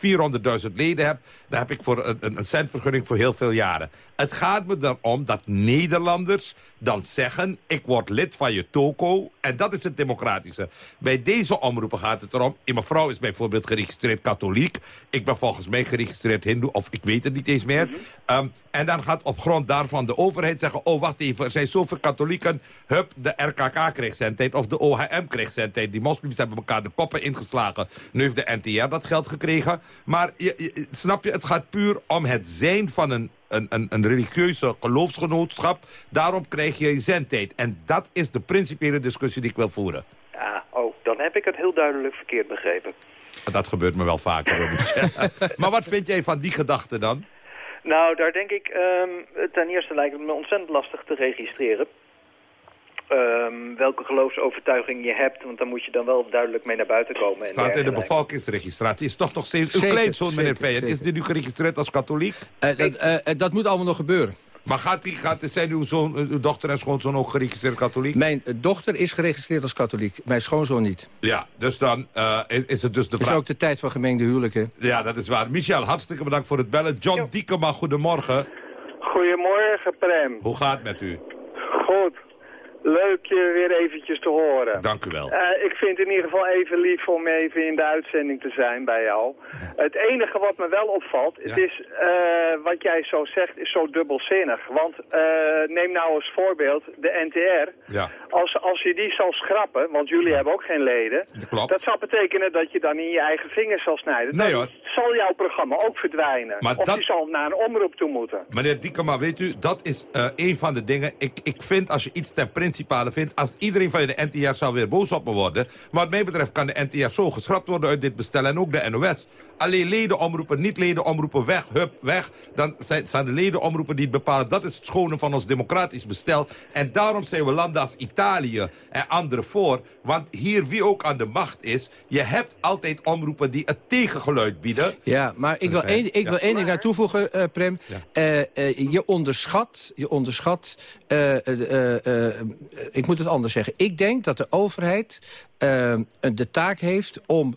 400.000 leden heb... dan heb ik voor een, een, een centvergunning voor heel veel jaren. Het gaat me erom dat Nederlanders dan zeggen... ik word lid van je toko. En dat is het democratische. Bij deze omroepen gaat het erom... mijn vrouw is bijvoorbeeld geregistreerd katholiek. Ik ben volgens mij geregistreerd hindoe, of ik weet het niet eens meer. Ehm, en dan gaat op grond daarvan de overheid zeggen... oh, wacht even, er zijn zoveel katholieken. Hup, de RKK kreeg zijn tijd, of de OHM kreeg zijn tijd. Die moslims hebben elkaar de koppen ingeslagen. Nu heeft de NTR dat geld gekregen. Maar je, je- snap je, het gaat puur om het zijn van een een, een, een religieuze geloofsgenootschap. Daarom krijg je je zendtijd. En dat is de principiële discussie die ik wil voeren. Ja, oh, dan heb ik het heel duidelijk verkeerd begrepen. Dat gebeurt me wel vaker. moet ik zeggen. maar wat vind jij van die gedachte dan? Nou, daar denk ik, ehm, ten eerste lijkt het me ontzettend lastig te registreren. Ehm, welke geloofsovertuiging je hebt, want dan moet je dan wel duidelijk mee naar buiten komen. en Staat in de bevolkingsregistratie. Is toch nog steeds... Uw kleinzoon, meneer Feijen, is die nu geregistreerd als katholiek? Eh, dat, eh, eh, dat moet allemaal nog gebeuren. Maar gaat die, gaat, zijn uw, zoon, uw dochter en schoonzoon ook geregistreerd katholiek? Mijn dochter is geregistreerd als katholiek. Mijn schoonzoon niet. Ja, dus dan eh, is, is het dus de Het is vraag... ook de tijd van gemengde huwelijken. Ja, dat is waar. Michel, hartstikke bedankt voor het bellen. John Diekema, goedemorgen. Goedemorgen, Prem. Hoe gaat het met u? Goed. Leuk je weer eventjes te horen. Dank u wel. Eh, ik vind het in ieder geval even lief om even in de uitzending te zijn bij jou. Het enige wat me wel opvalt, het is eh, wat jij zo zegt, is zo dubbelzinnig. Want eh, neem nou als voorbeeld de NTR. Ja. Als, als je die zal schrappen, want jullie hebben ook geen leden. klopt. Dat zou betekenen dat je dan in je eigen vingers zal snijden. Nee, dan hoor. zal jouw programma ook verdwijnen. Maar of dat- je zal naar een omroep toe moeten. Meneer Diekema, weet u, dat is een van de dingen. Ik, ik vind, als je iets ten vindt... als iedereen van de NTR zou weer boos op me worden... maar wat mij betreft kan de NTR zo geschrapt worden uit dit bestel... en ook de NOS. Alleen ledenomroepen, niet ledenomroepen, weg, hup, weg. Dan zijn, de ledenomroepen die het bepalen. Dat is het schone van ons democratisch bestel. En daarom zijn we landen als Italië en anderen voor. Want hier, wie ook aan de macht is... je hebt altijd omroepen die het tegengeluid bieden. Ja, maar ik wil één, ik Ja. wil één ding naar toevoegen, eh, Prem. Eh, eh, je onderschat, je onderschat ik moet het anders zeggen. Ik denk dat de overheid de taak heeft om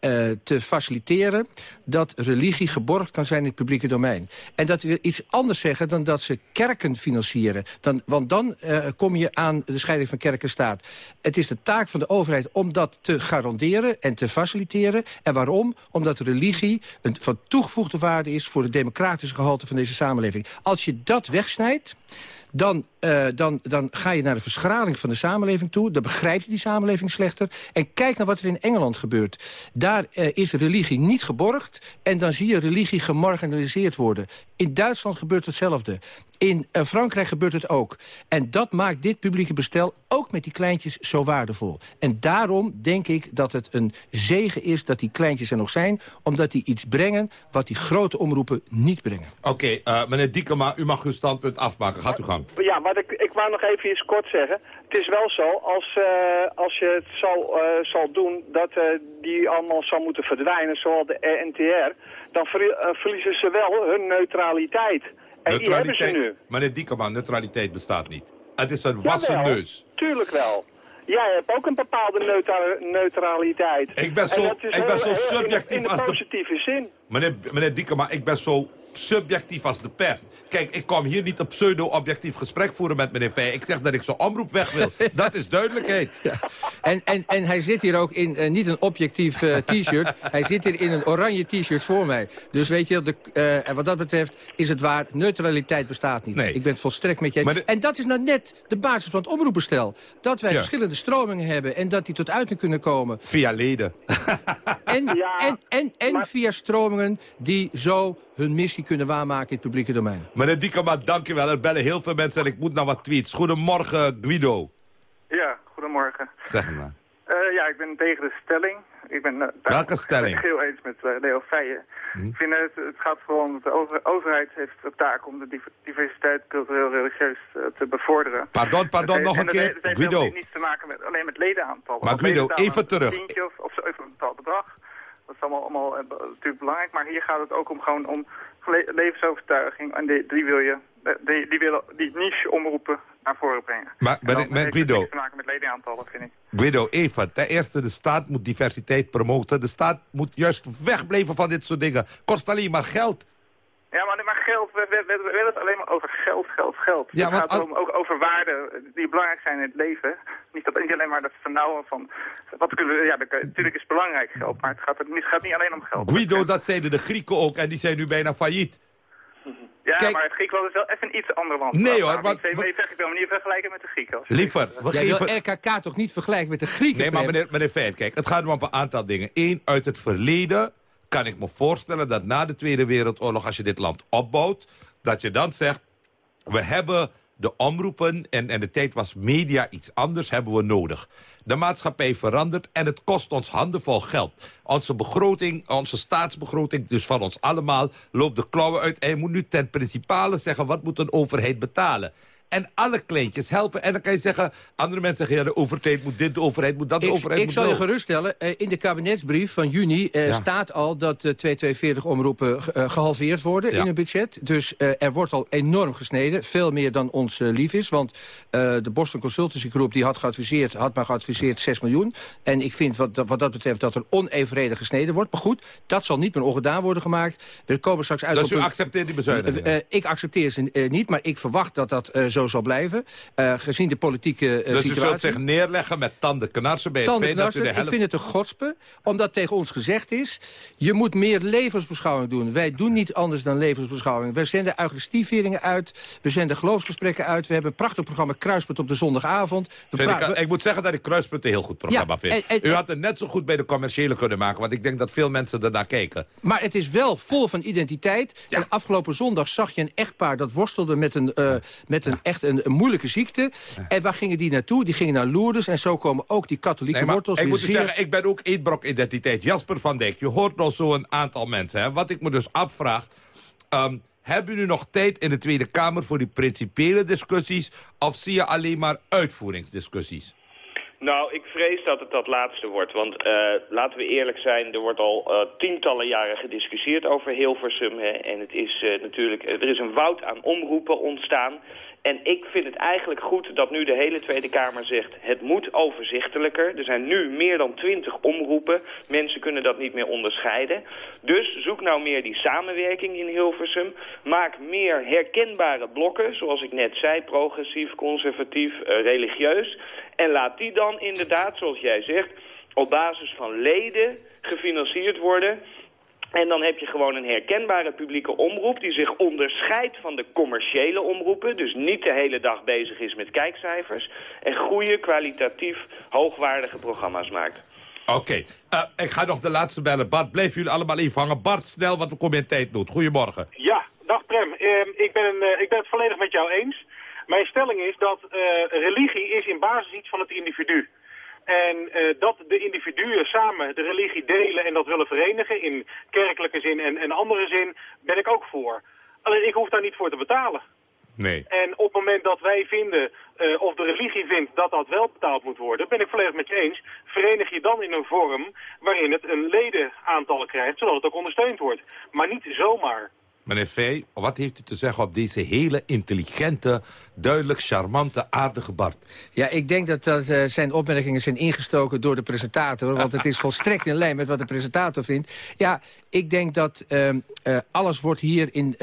eh, te faciliteren dat religie geborgd kan zijn in het publieke domein. En dat wil iets anders zeggen dan dat ze kerken financieren. Dan, want dan eh, kom je aan de scheiding van kerk en staat. Het is de taak van de overheid om dat te garanderen en te faciliteren. En waarom? Omdat religie een van toegevoegde waarde is... voor het democratische gehalte van deze samenleving. Als je dat wegsnijdt dan, eh, dan, dan ga je naar de verschraling van de samenleving toe. Dan begrijp je die samenleving slechter. En kijk naar wat er in Engeland gebeurt. Daar eh, is religie niet geborgd. En dan zie je religie gemarginaliseerd worden. In Duitsland gebeurt hetzelfde. In eh, Frankrijk gebeurt het ook. En dat maakt dit publieke bestel, ook met die kleintjes, zo waardevol. En daarom denk ik dat het een zegen is dat die kleintjes er nog zijn. Omdat die iets brengen wat die grote omroepen niet brengen. Oké, eh, meneer Diekema, u mag uw standpunt afmaken. Gaat u gang. Ja, wat ik, ik wou nog even iets kort zeggen. Het is wel zo, als, eh, als je het zal, eh, zal doen dat eh, die allemaal zou moeten verdwijnen, zoals de NTR, dan verlie- verliezen ze wel hun neutraliteit. En die hebben ze nu. Meneer Diekema, neutraliteit bestaat niet. Het is een wassen neus. Tuurlijk wel. Jij hebt ook een bepaalde neutra- neutraliteit. Ik ben En zo- ik ben zo heel- in de- subjectief in de, als de- positieve zin. Meneer, meneer Diekema, ik ben zo subjectief als de pest. Kijk, ik kom hier niet een pseudo-objectief gesprek voeren met meneer Vij. Ik zeg dat ik zo'n omroep weg wil. Dat is duidelijkheid. En, en, en hij zit hier ook in eh, niet een objectief eh, t-shirt. hij zit hier in een oranje t-shirt voor mij. Dus weet je, de, eh, en wat dat betreft is het waar, neutraliteit bestaat niet. Ik ben het volstrekt met je eens. En dat is nou net de basis van het omroepenstel. Dat wij Ja. verschillende stromingen hebben en dat die tot uiting kunnen komen. Via leden. En, en, en, en via stromingen die zo hun missie kunnen waarmaken in het publieke domein. Meneer Diekema, dankjewel. Er bellen heel veel mensen en ik moet naar wat tweets. Goedemorgen, Guido. Ja, goedemorgen. Zeg het maar. Eh, ja, ik ben tegen de stelling. Ik ben daar Welke stelling? het heel eens met eh, Leo Feijen. Hm? Ik vind het, het gaat vooral om dat de over- overheid heeft de taak om de div- diversiteit cultureel-religieus eh, te bevorderen. Pardon, pardon, heeft- nog een keer. Het heeft Guido. niets te maken met, alleen met ledenaantallen. Maar Guido, even een terug. tientje of, of zo even een bepaald bedrag. Dat is allemaal, allemaal eh, natuurlijk belangrijk. Maar hier gaat het ook om gewoon om levensovertuiging. En die, die wil je, eh, die, die willen die niche omroepen naar voren brengen. Maar met heeft het Guido. te maken met ledenaantallen, vind ik. Guido, even. Ten eerste, de staat moet diversiteit promoten. De staat moet juist wegblijven van dit soort dingen. Kost alleen maar geld. Ja, maar, maar geld, we, we, we, we willen het alleen maar over geld, geld, geld. Ja, het want gaat om, ook over waarden die belangrijk zijn in het leven. Niet, dat, niet alleen maar dat vernauwen van... Wat kunnen we, ja, natuurlijk is het belangrijk geld, maar het gaat, het gaat niet alleen om geld. Guido, dat zeiden de Grieken ook en die zijn nu bijna failliet. Ja, Kijk- maar het Griekenland is wel even een iets ander land. Nee, hoor, Maar want- Ik, wil me niet vergelijken met de Grieken. Liever, we Jij geven... RKK toch niet vergelijken met de Grieken? Nee, maar meneer, meneer Feit, kijk, het gaat om een aantal dingen. Eén, uit het verleden kan ik me voorstellen dat na de Tweede Wereldoorlog... als je dit land opbouwt, dat je dan zegt... we hebben de omroepen, en, en de tijd was media iets anders, hebben we nodig. De maatschappij verandert en het kost ons handenvol geld. Onze begroting, onze staatsbegroting, dus van ons allemaal... loopt de klauwen uit en je moet nu ten principale zeggen... wat moet een overheid betalen? En alle kleintjes helpen. En dan kan je zeggen, andere mensen zeggen... ja, de overheid moet dit, de overheid moet dat, de Ik, overheid ik moet zal je geruststellen, eh, in de kabinetsbrief van juni eh, Ja. staat al dat de 242 omroepen ge- eh, gehalveerd worden Ja. in het budget. Dus eh, er wordt al enorm gesneden, veel meer dan ons eh, lief is. Want eh, de Boston Consultancy Group die had, geadviseerd, had maar geadviseerd 6 miljoen. En ik vind wat, dat- wat dat betreft dat er onevenredig gesneden wordt. Maar goed, dat zal niet meer ongedaan worden gemaakt. We komen straks uit Dus op u accepteert die bezuinigingen? Eh, eh, ik accepteer ze eh, niet, maar ik verwacht dat dat eh, zo zal blijven. Eh, gezien de politieke eh, dus u situatie. zult zich neerleggen met tanden knarsen bij het feit dat u de helft... ik vind het een godspe, omdat tegen ons gezegd is... je moet meer levensbeschouwing doen. Wij doen niet anders dan levensbeschouwing. Wij zenden Eucharistieveringen uit, we zenden geloofsgesprekken uit... we hebben een prachtig programma Kruispunt op de zondagavond. We ik, we- ik moet zeggen dat ik Kruispunt een heel goed programma Ja, vind. en- en- u had het net zo goed bij de commerciële kunnen maken... want ik denk dat veel mensen ernaar kijken. Maar het is wel vol van identiteit. En afgelopen zondag zag je een echtpaar dat worstelde met een, eh, met een echt een, een moeilijke ziekte. En waar gingen die naartoe? Die gingen naar Lourdes. En zo komen ook die katholieke Nee, maar wortels ik weer moet zeer- zeggen, ik ben ook één brok identiteit. Jasper van Dijk, je hoort nog zo'n aantal mensen. Hè? Wat ik me dus afvraag... ehm, hebben jullie nog tijd in de Tweede Kamer voor die principiële discussies... of zie je alleen maar uitvoeringsdiscussies? Nou, ik vrees dat het dat laatste wordt. Want eh, laten we eerlijk zijn, er wordt al eh, tientallen jaren gediscussieerd over Hilversum. Hè, en het is eh, natuurlijk, er is een woud aan omroepen ontstaan. En ik vind het eigenlijk goed dat nu de hele Tweede Kamer zegt... het moet overzichtelijker. Er zijn nu meer dan twintig omroepen. Mensen kunnen dat niet meer onderscheiden. Dus zoek nou meer die samenwerking in Hilversum. Maak meer herkenbare blokken, zoals ik net zei... progressief, conservatief, eh, religieus. En laat die dan inderdaad, zoals jij zegt... op basis van leden gefinancierd worden... En dan heb je gewoon een herkenbare publieke omroep... die zich onderscheidt van de commerciële omroepen. Dus niet de hele dag bezig is met kijkcijfers. En goede, kwalitatief, hoogwaardige programma's maakt. Oké, eh, ik ga nog de laatste bellen. Bart, blijf jullie allemaal even hangen. Bart, snel, want we komen in tijd nood. Goedemorgen. Ja, dag Prem. Ehm, ik, ben een, eh, ik ben het volledig met jou eens. Mijn stelling is dat eh, religie is in basis iets van het individu. En eh, dat de individuen samen de religie delen en dat willen verenigen in kerkelijke zin en, en andere zin, ben ik ook voor. Alleen ik hoef daar niet voor te betalen. Nee. En op het moment dat wij vinden, eh, of de religie vindt dat dat wel betaald moet worden, ben ik volledig met je eens. Verenig je dan in een vorm waarin het een ledenaantal krijgt, zodat het ook ondersteund wordt. Maar niet zomaar. Meneer Vey, wat heeft u te zeggen op deze hele intelligente, duidelijk charmante, aardige Bart? Ja, ik denk dat, dat uh, zijn opmerkingen zijn ingestoken door de presentator. Want het is volstrekt in lijn met wat de presentator vindt. Ja, ik denk dat uh, uh, alles wordt hier in,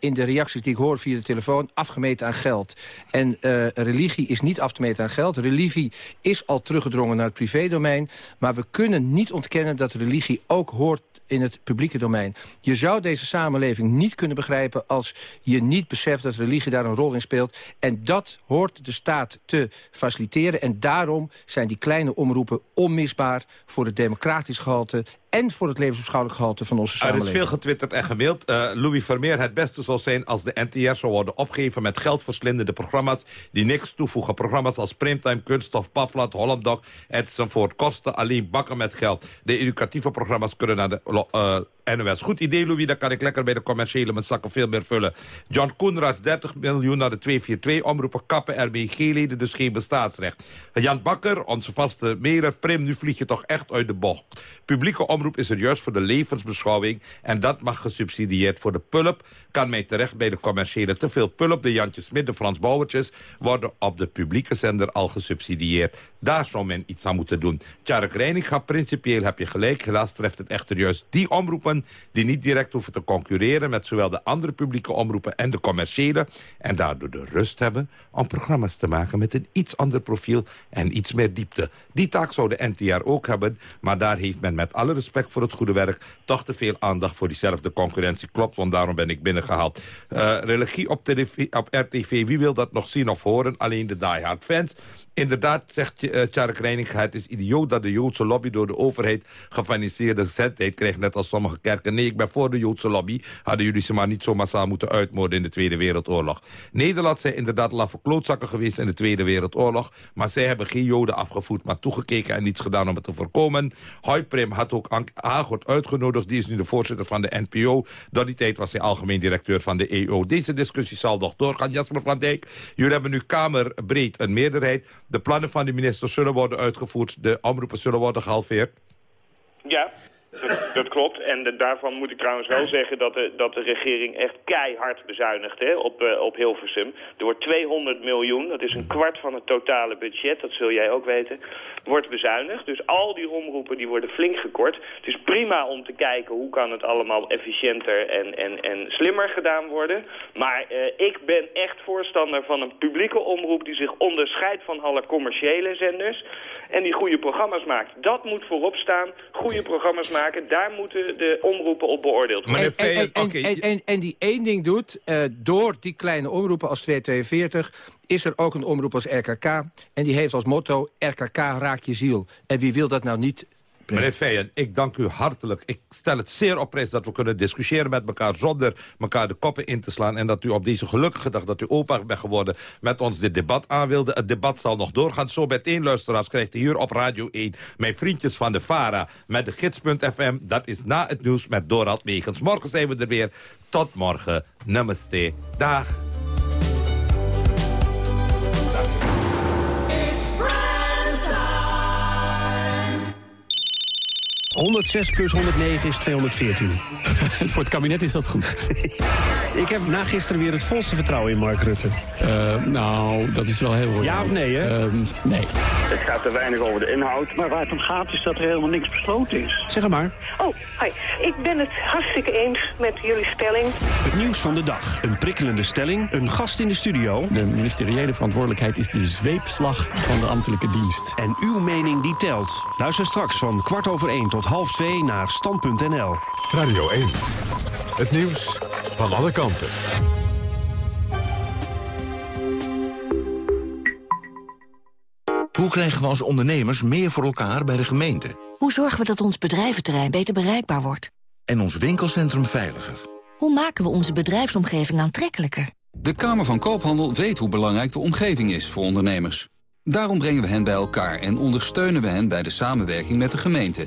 in de reacties die ik hoor via de telefoon afgemeten aan geld. En religie is niet af te meten aan geld. Religie is al teruggedrongen naar het privédomein. Maar we kunnen niet ontkennen dat religie ook hoort in het publieke domein. Je zou deze samenleving niet kunnen begrijpen... als je niet beseft dat religie daar een rol in speelt. En dat hoort de staat te faciliteren. En daarom zijn die kleine omroepen onmisbaar... voor het democratisch gehalte en voor het levensbeschouwelijk gehalte van onze samenleving. Er is veel getwitterd en gemaild. Uh, Louis Vermeer, het beste zou zijn als de NTR zou worden opgegeven... met geldverslindende programma's die niks toevoegen. Programma's als Primetime, Kunststof, Paflat, Hollandok enzovoort. Kosten alleen bakken met geld. De educatieve programma's kunnen naar de uh, NOS. Goed idee, Louis. Dan kan ik lekker bij de commerciële mijn zakken veel meer vullen. John Koenraads, 30 miljoen naar de 242. Omroepen kappen RBG-leden, dus geen bestaansrecht. Jan Bakker, onze vaste mailer. Prim, nu vlieg je toch echt uit de bocht. Publieke omroep is er juist voor de levensbeschouwing. En dat mag gesubsidieerd voor de pulp. Kan mij terecht bij de commerciële. Te veel pulp, de Jantje Smit, de Frans Bouwertjes... worden op de publieke zender al gesubsidieerd. Daar zou men iets aan moeten doen. Tjark Reininga, principieel heb je gelijk. Helaas treft het echter juist die omroepen die niet direct hoeven te concurreren... met zowel de andere publieke omroepen en de commerciële... en daardoor de rust hebben om programma's te maken... met een iets ander profiel en iets meer diepte. Die taak zou de NTR ook hebben... maar daar heeft men met alle respect voor het goede werk... toch te veel aandacht voor diezelfde concurrentie. Klopt, want daarom ben ik binnengehaald. Uh, religie op, op RTV, wie wil dat nog zien of horen? Alleen de diehard fans... Inderdaad, zegt uh, Tjarek het is idioot dat de Joodse lobby door de overheid gefinancierde gezendheid krijgt, net als sommige kerken. Nee, ik ben voor de Joodse lobby. Hadden jullie ze maar niet zo massaal moeten uitmoorden in de Tweede Wereldoorlog. Nederland zijn inderdaad laffe klootzakken geweest in de Tweede Wereldoorlog, maar zij hebben geen Joden afgevoerd, maar toegekeken en niets gedaan om het te voorkomen. Hoijprim had ook Ank Hagort uitgenodigd, die is nu de voorzitter van de NPO. Door die tijd was hij algemeen directeur van de EO. Deze discussie zal nog doorgaan, Jasper van Dijk. Jullie hebben nu kamerbreed een meerderheid. De plannen van de minister zullen worden uitgevoerd. De omroepen zullen worden gehalveerd. Ja, dat, klopt. En daarvan moet ik trouwens wel zeggen dat de, dat de regering echt keihard bezuinigt hè, op, uh, op Hilversum. Er wordt 200 miljoen, dat is een kwart van het totale budget, dat zul jij ook weten, wordt bezuinigd. Dus al die omroepen die worden flink gekort. Het is prima om te kijken hoe kan het allemaal efficiënter en, en, en slimmer gedaan worden. Maar uh, ik ben echt voorstander van een publieke omroep die zich onderscheidt van alle commerciële zenders. En die goede programma's maakt. Dat moet voorop staan. Goede programma's maken. Daar moeten de omroepen op beoordeeld worden. En, en, en, en, en die één ding doet. Uh, door die kleine omroepen als 242 is er ook een omroep als RKK. En die heeft als motto RKK raak je ziel. En wie wil dat nou niet Meneer Feijen, ik dank u hartelijk. Ik stel het zeer op prijs dat we kunnen discussiëren met elkaar... zonder elkaar de koppen in te slaan. En dat u op deze gelukkige dag dat u opa bent geworden... met ons dit debat aan wilde. Het debat zal nog doorgaan. Zo meteen, luisteraars, krijgt u hier op Radio 1... mijn vriendjes van de VARA met de gids.fm. Dat is na het nieuws met Dorald Megens. Morgen zijn we er weer. Tot morgen. Namaste. Dag. 106 plus 109 is 214. Voor het kabinet is dat goed. ik heb na gisteren weer het volste vertrouwen in Mark Rutte. Uh, nou, dat is wel heel goed. Ja of nee, hè? Uh, nee. Het gaat te weinig over de inhoud. Maar waar het om gaat is dat er helemaal niks besloten is. Zeg maar. Oh, hi. Ik ben het hartstikke eens met jullie stelling. Het nieuws van de dag. Een prikkelende stelling. Een gast in de studio. De ministeriële verantwoordelijkheid is de zweepslag van de ambtelijke dienst. En uw mening die telt. Luister straks van kwart over één tot half twee naar stand.nl. Radio 1. Het nieuws van alle kanten. Hoe krijgen we als ondernemers meer voor elkaar bij de gemeente? Hoe zorgen we dat ons bedrijventerrein beter bereikbaar wordt? En ons winkelcentrum veiliger? Hoe maken we onze bedrijfsomgeving aantrekkelijker? De Kamer van Koophandel weet hoe belangrijk de omgeving is voor ondernemers. Daarom brengen we hen bij elkaar en ondersteunen we hen bij de samenwerking met de gemeente.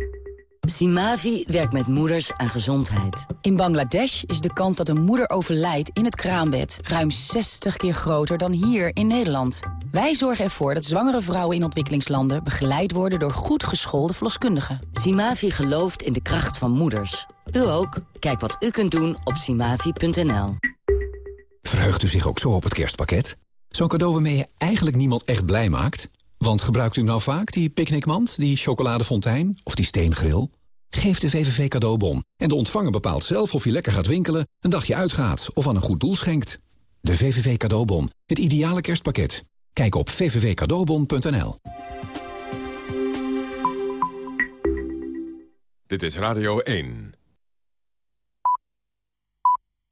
Simavi werkt met moeders aan gezondheid. In Bangladesh is de kans dat een moeder overlijdt in het kraambed... ruim 60 keer groter dan hier in Nederland. Wij zorgen ervoor dat zwangere vrouwen in ontwikkelingslanden... begeleid worden door goed geschoolde verloskundigen. Simavi gelooft in de kracht van moeders. U ook? Kijk wat u kunt doen op simavi.nl. Verheugt u zich ook zo op het kerstpakket? Zo'n cadeau waarmee je eigenlijk niemand echt blij maakt? Want gebruikt u nou vaak die picknickmand, die chocoladefontein of die steengril? Geef de VVV cadeaubon en de ontvanger bepaalt zelf of je lekker gaat winkelen, een dagje uitgaat of aan een goed doel schenkt. De VVV cadeaubon, het ideale kerstpakket. Kijk op vvvcadeaubon.nl. Dit is Radio 1.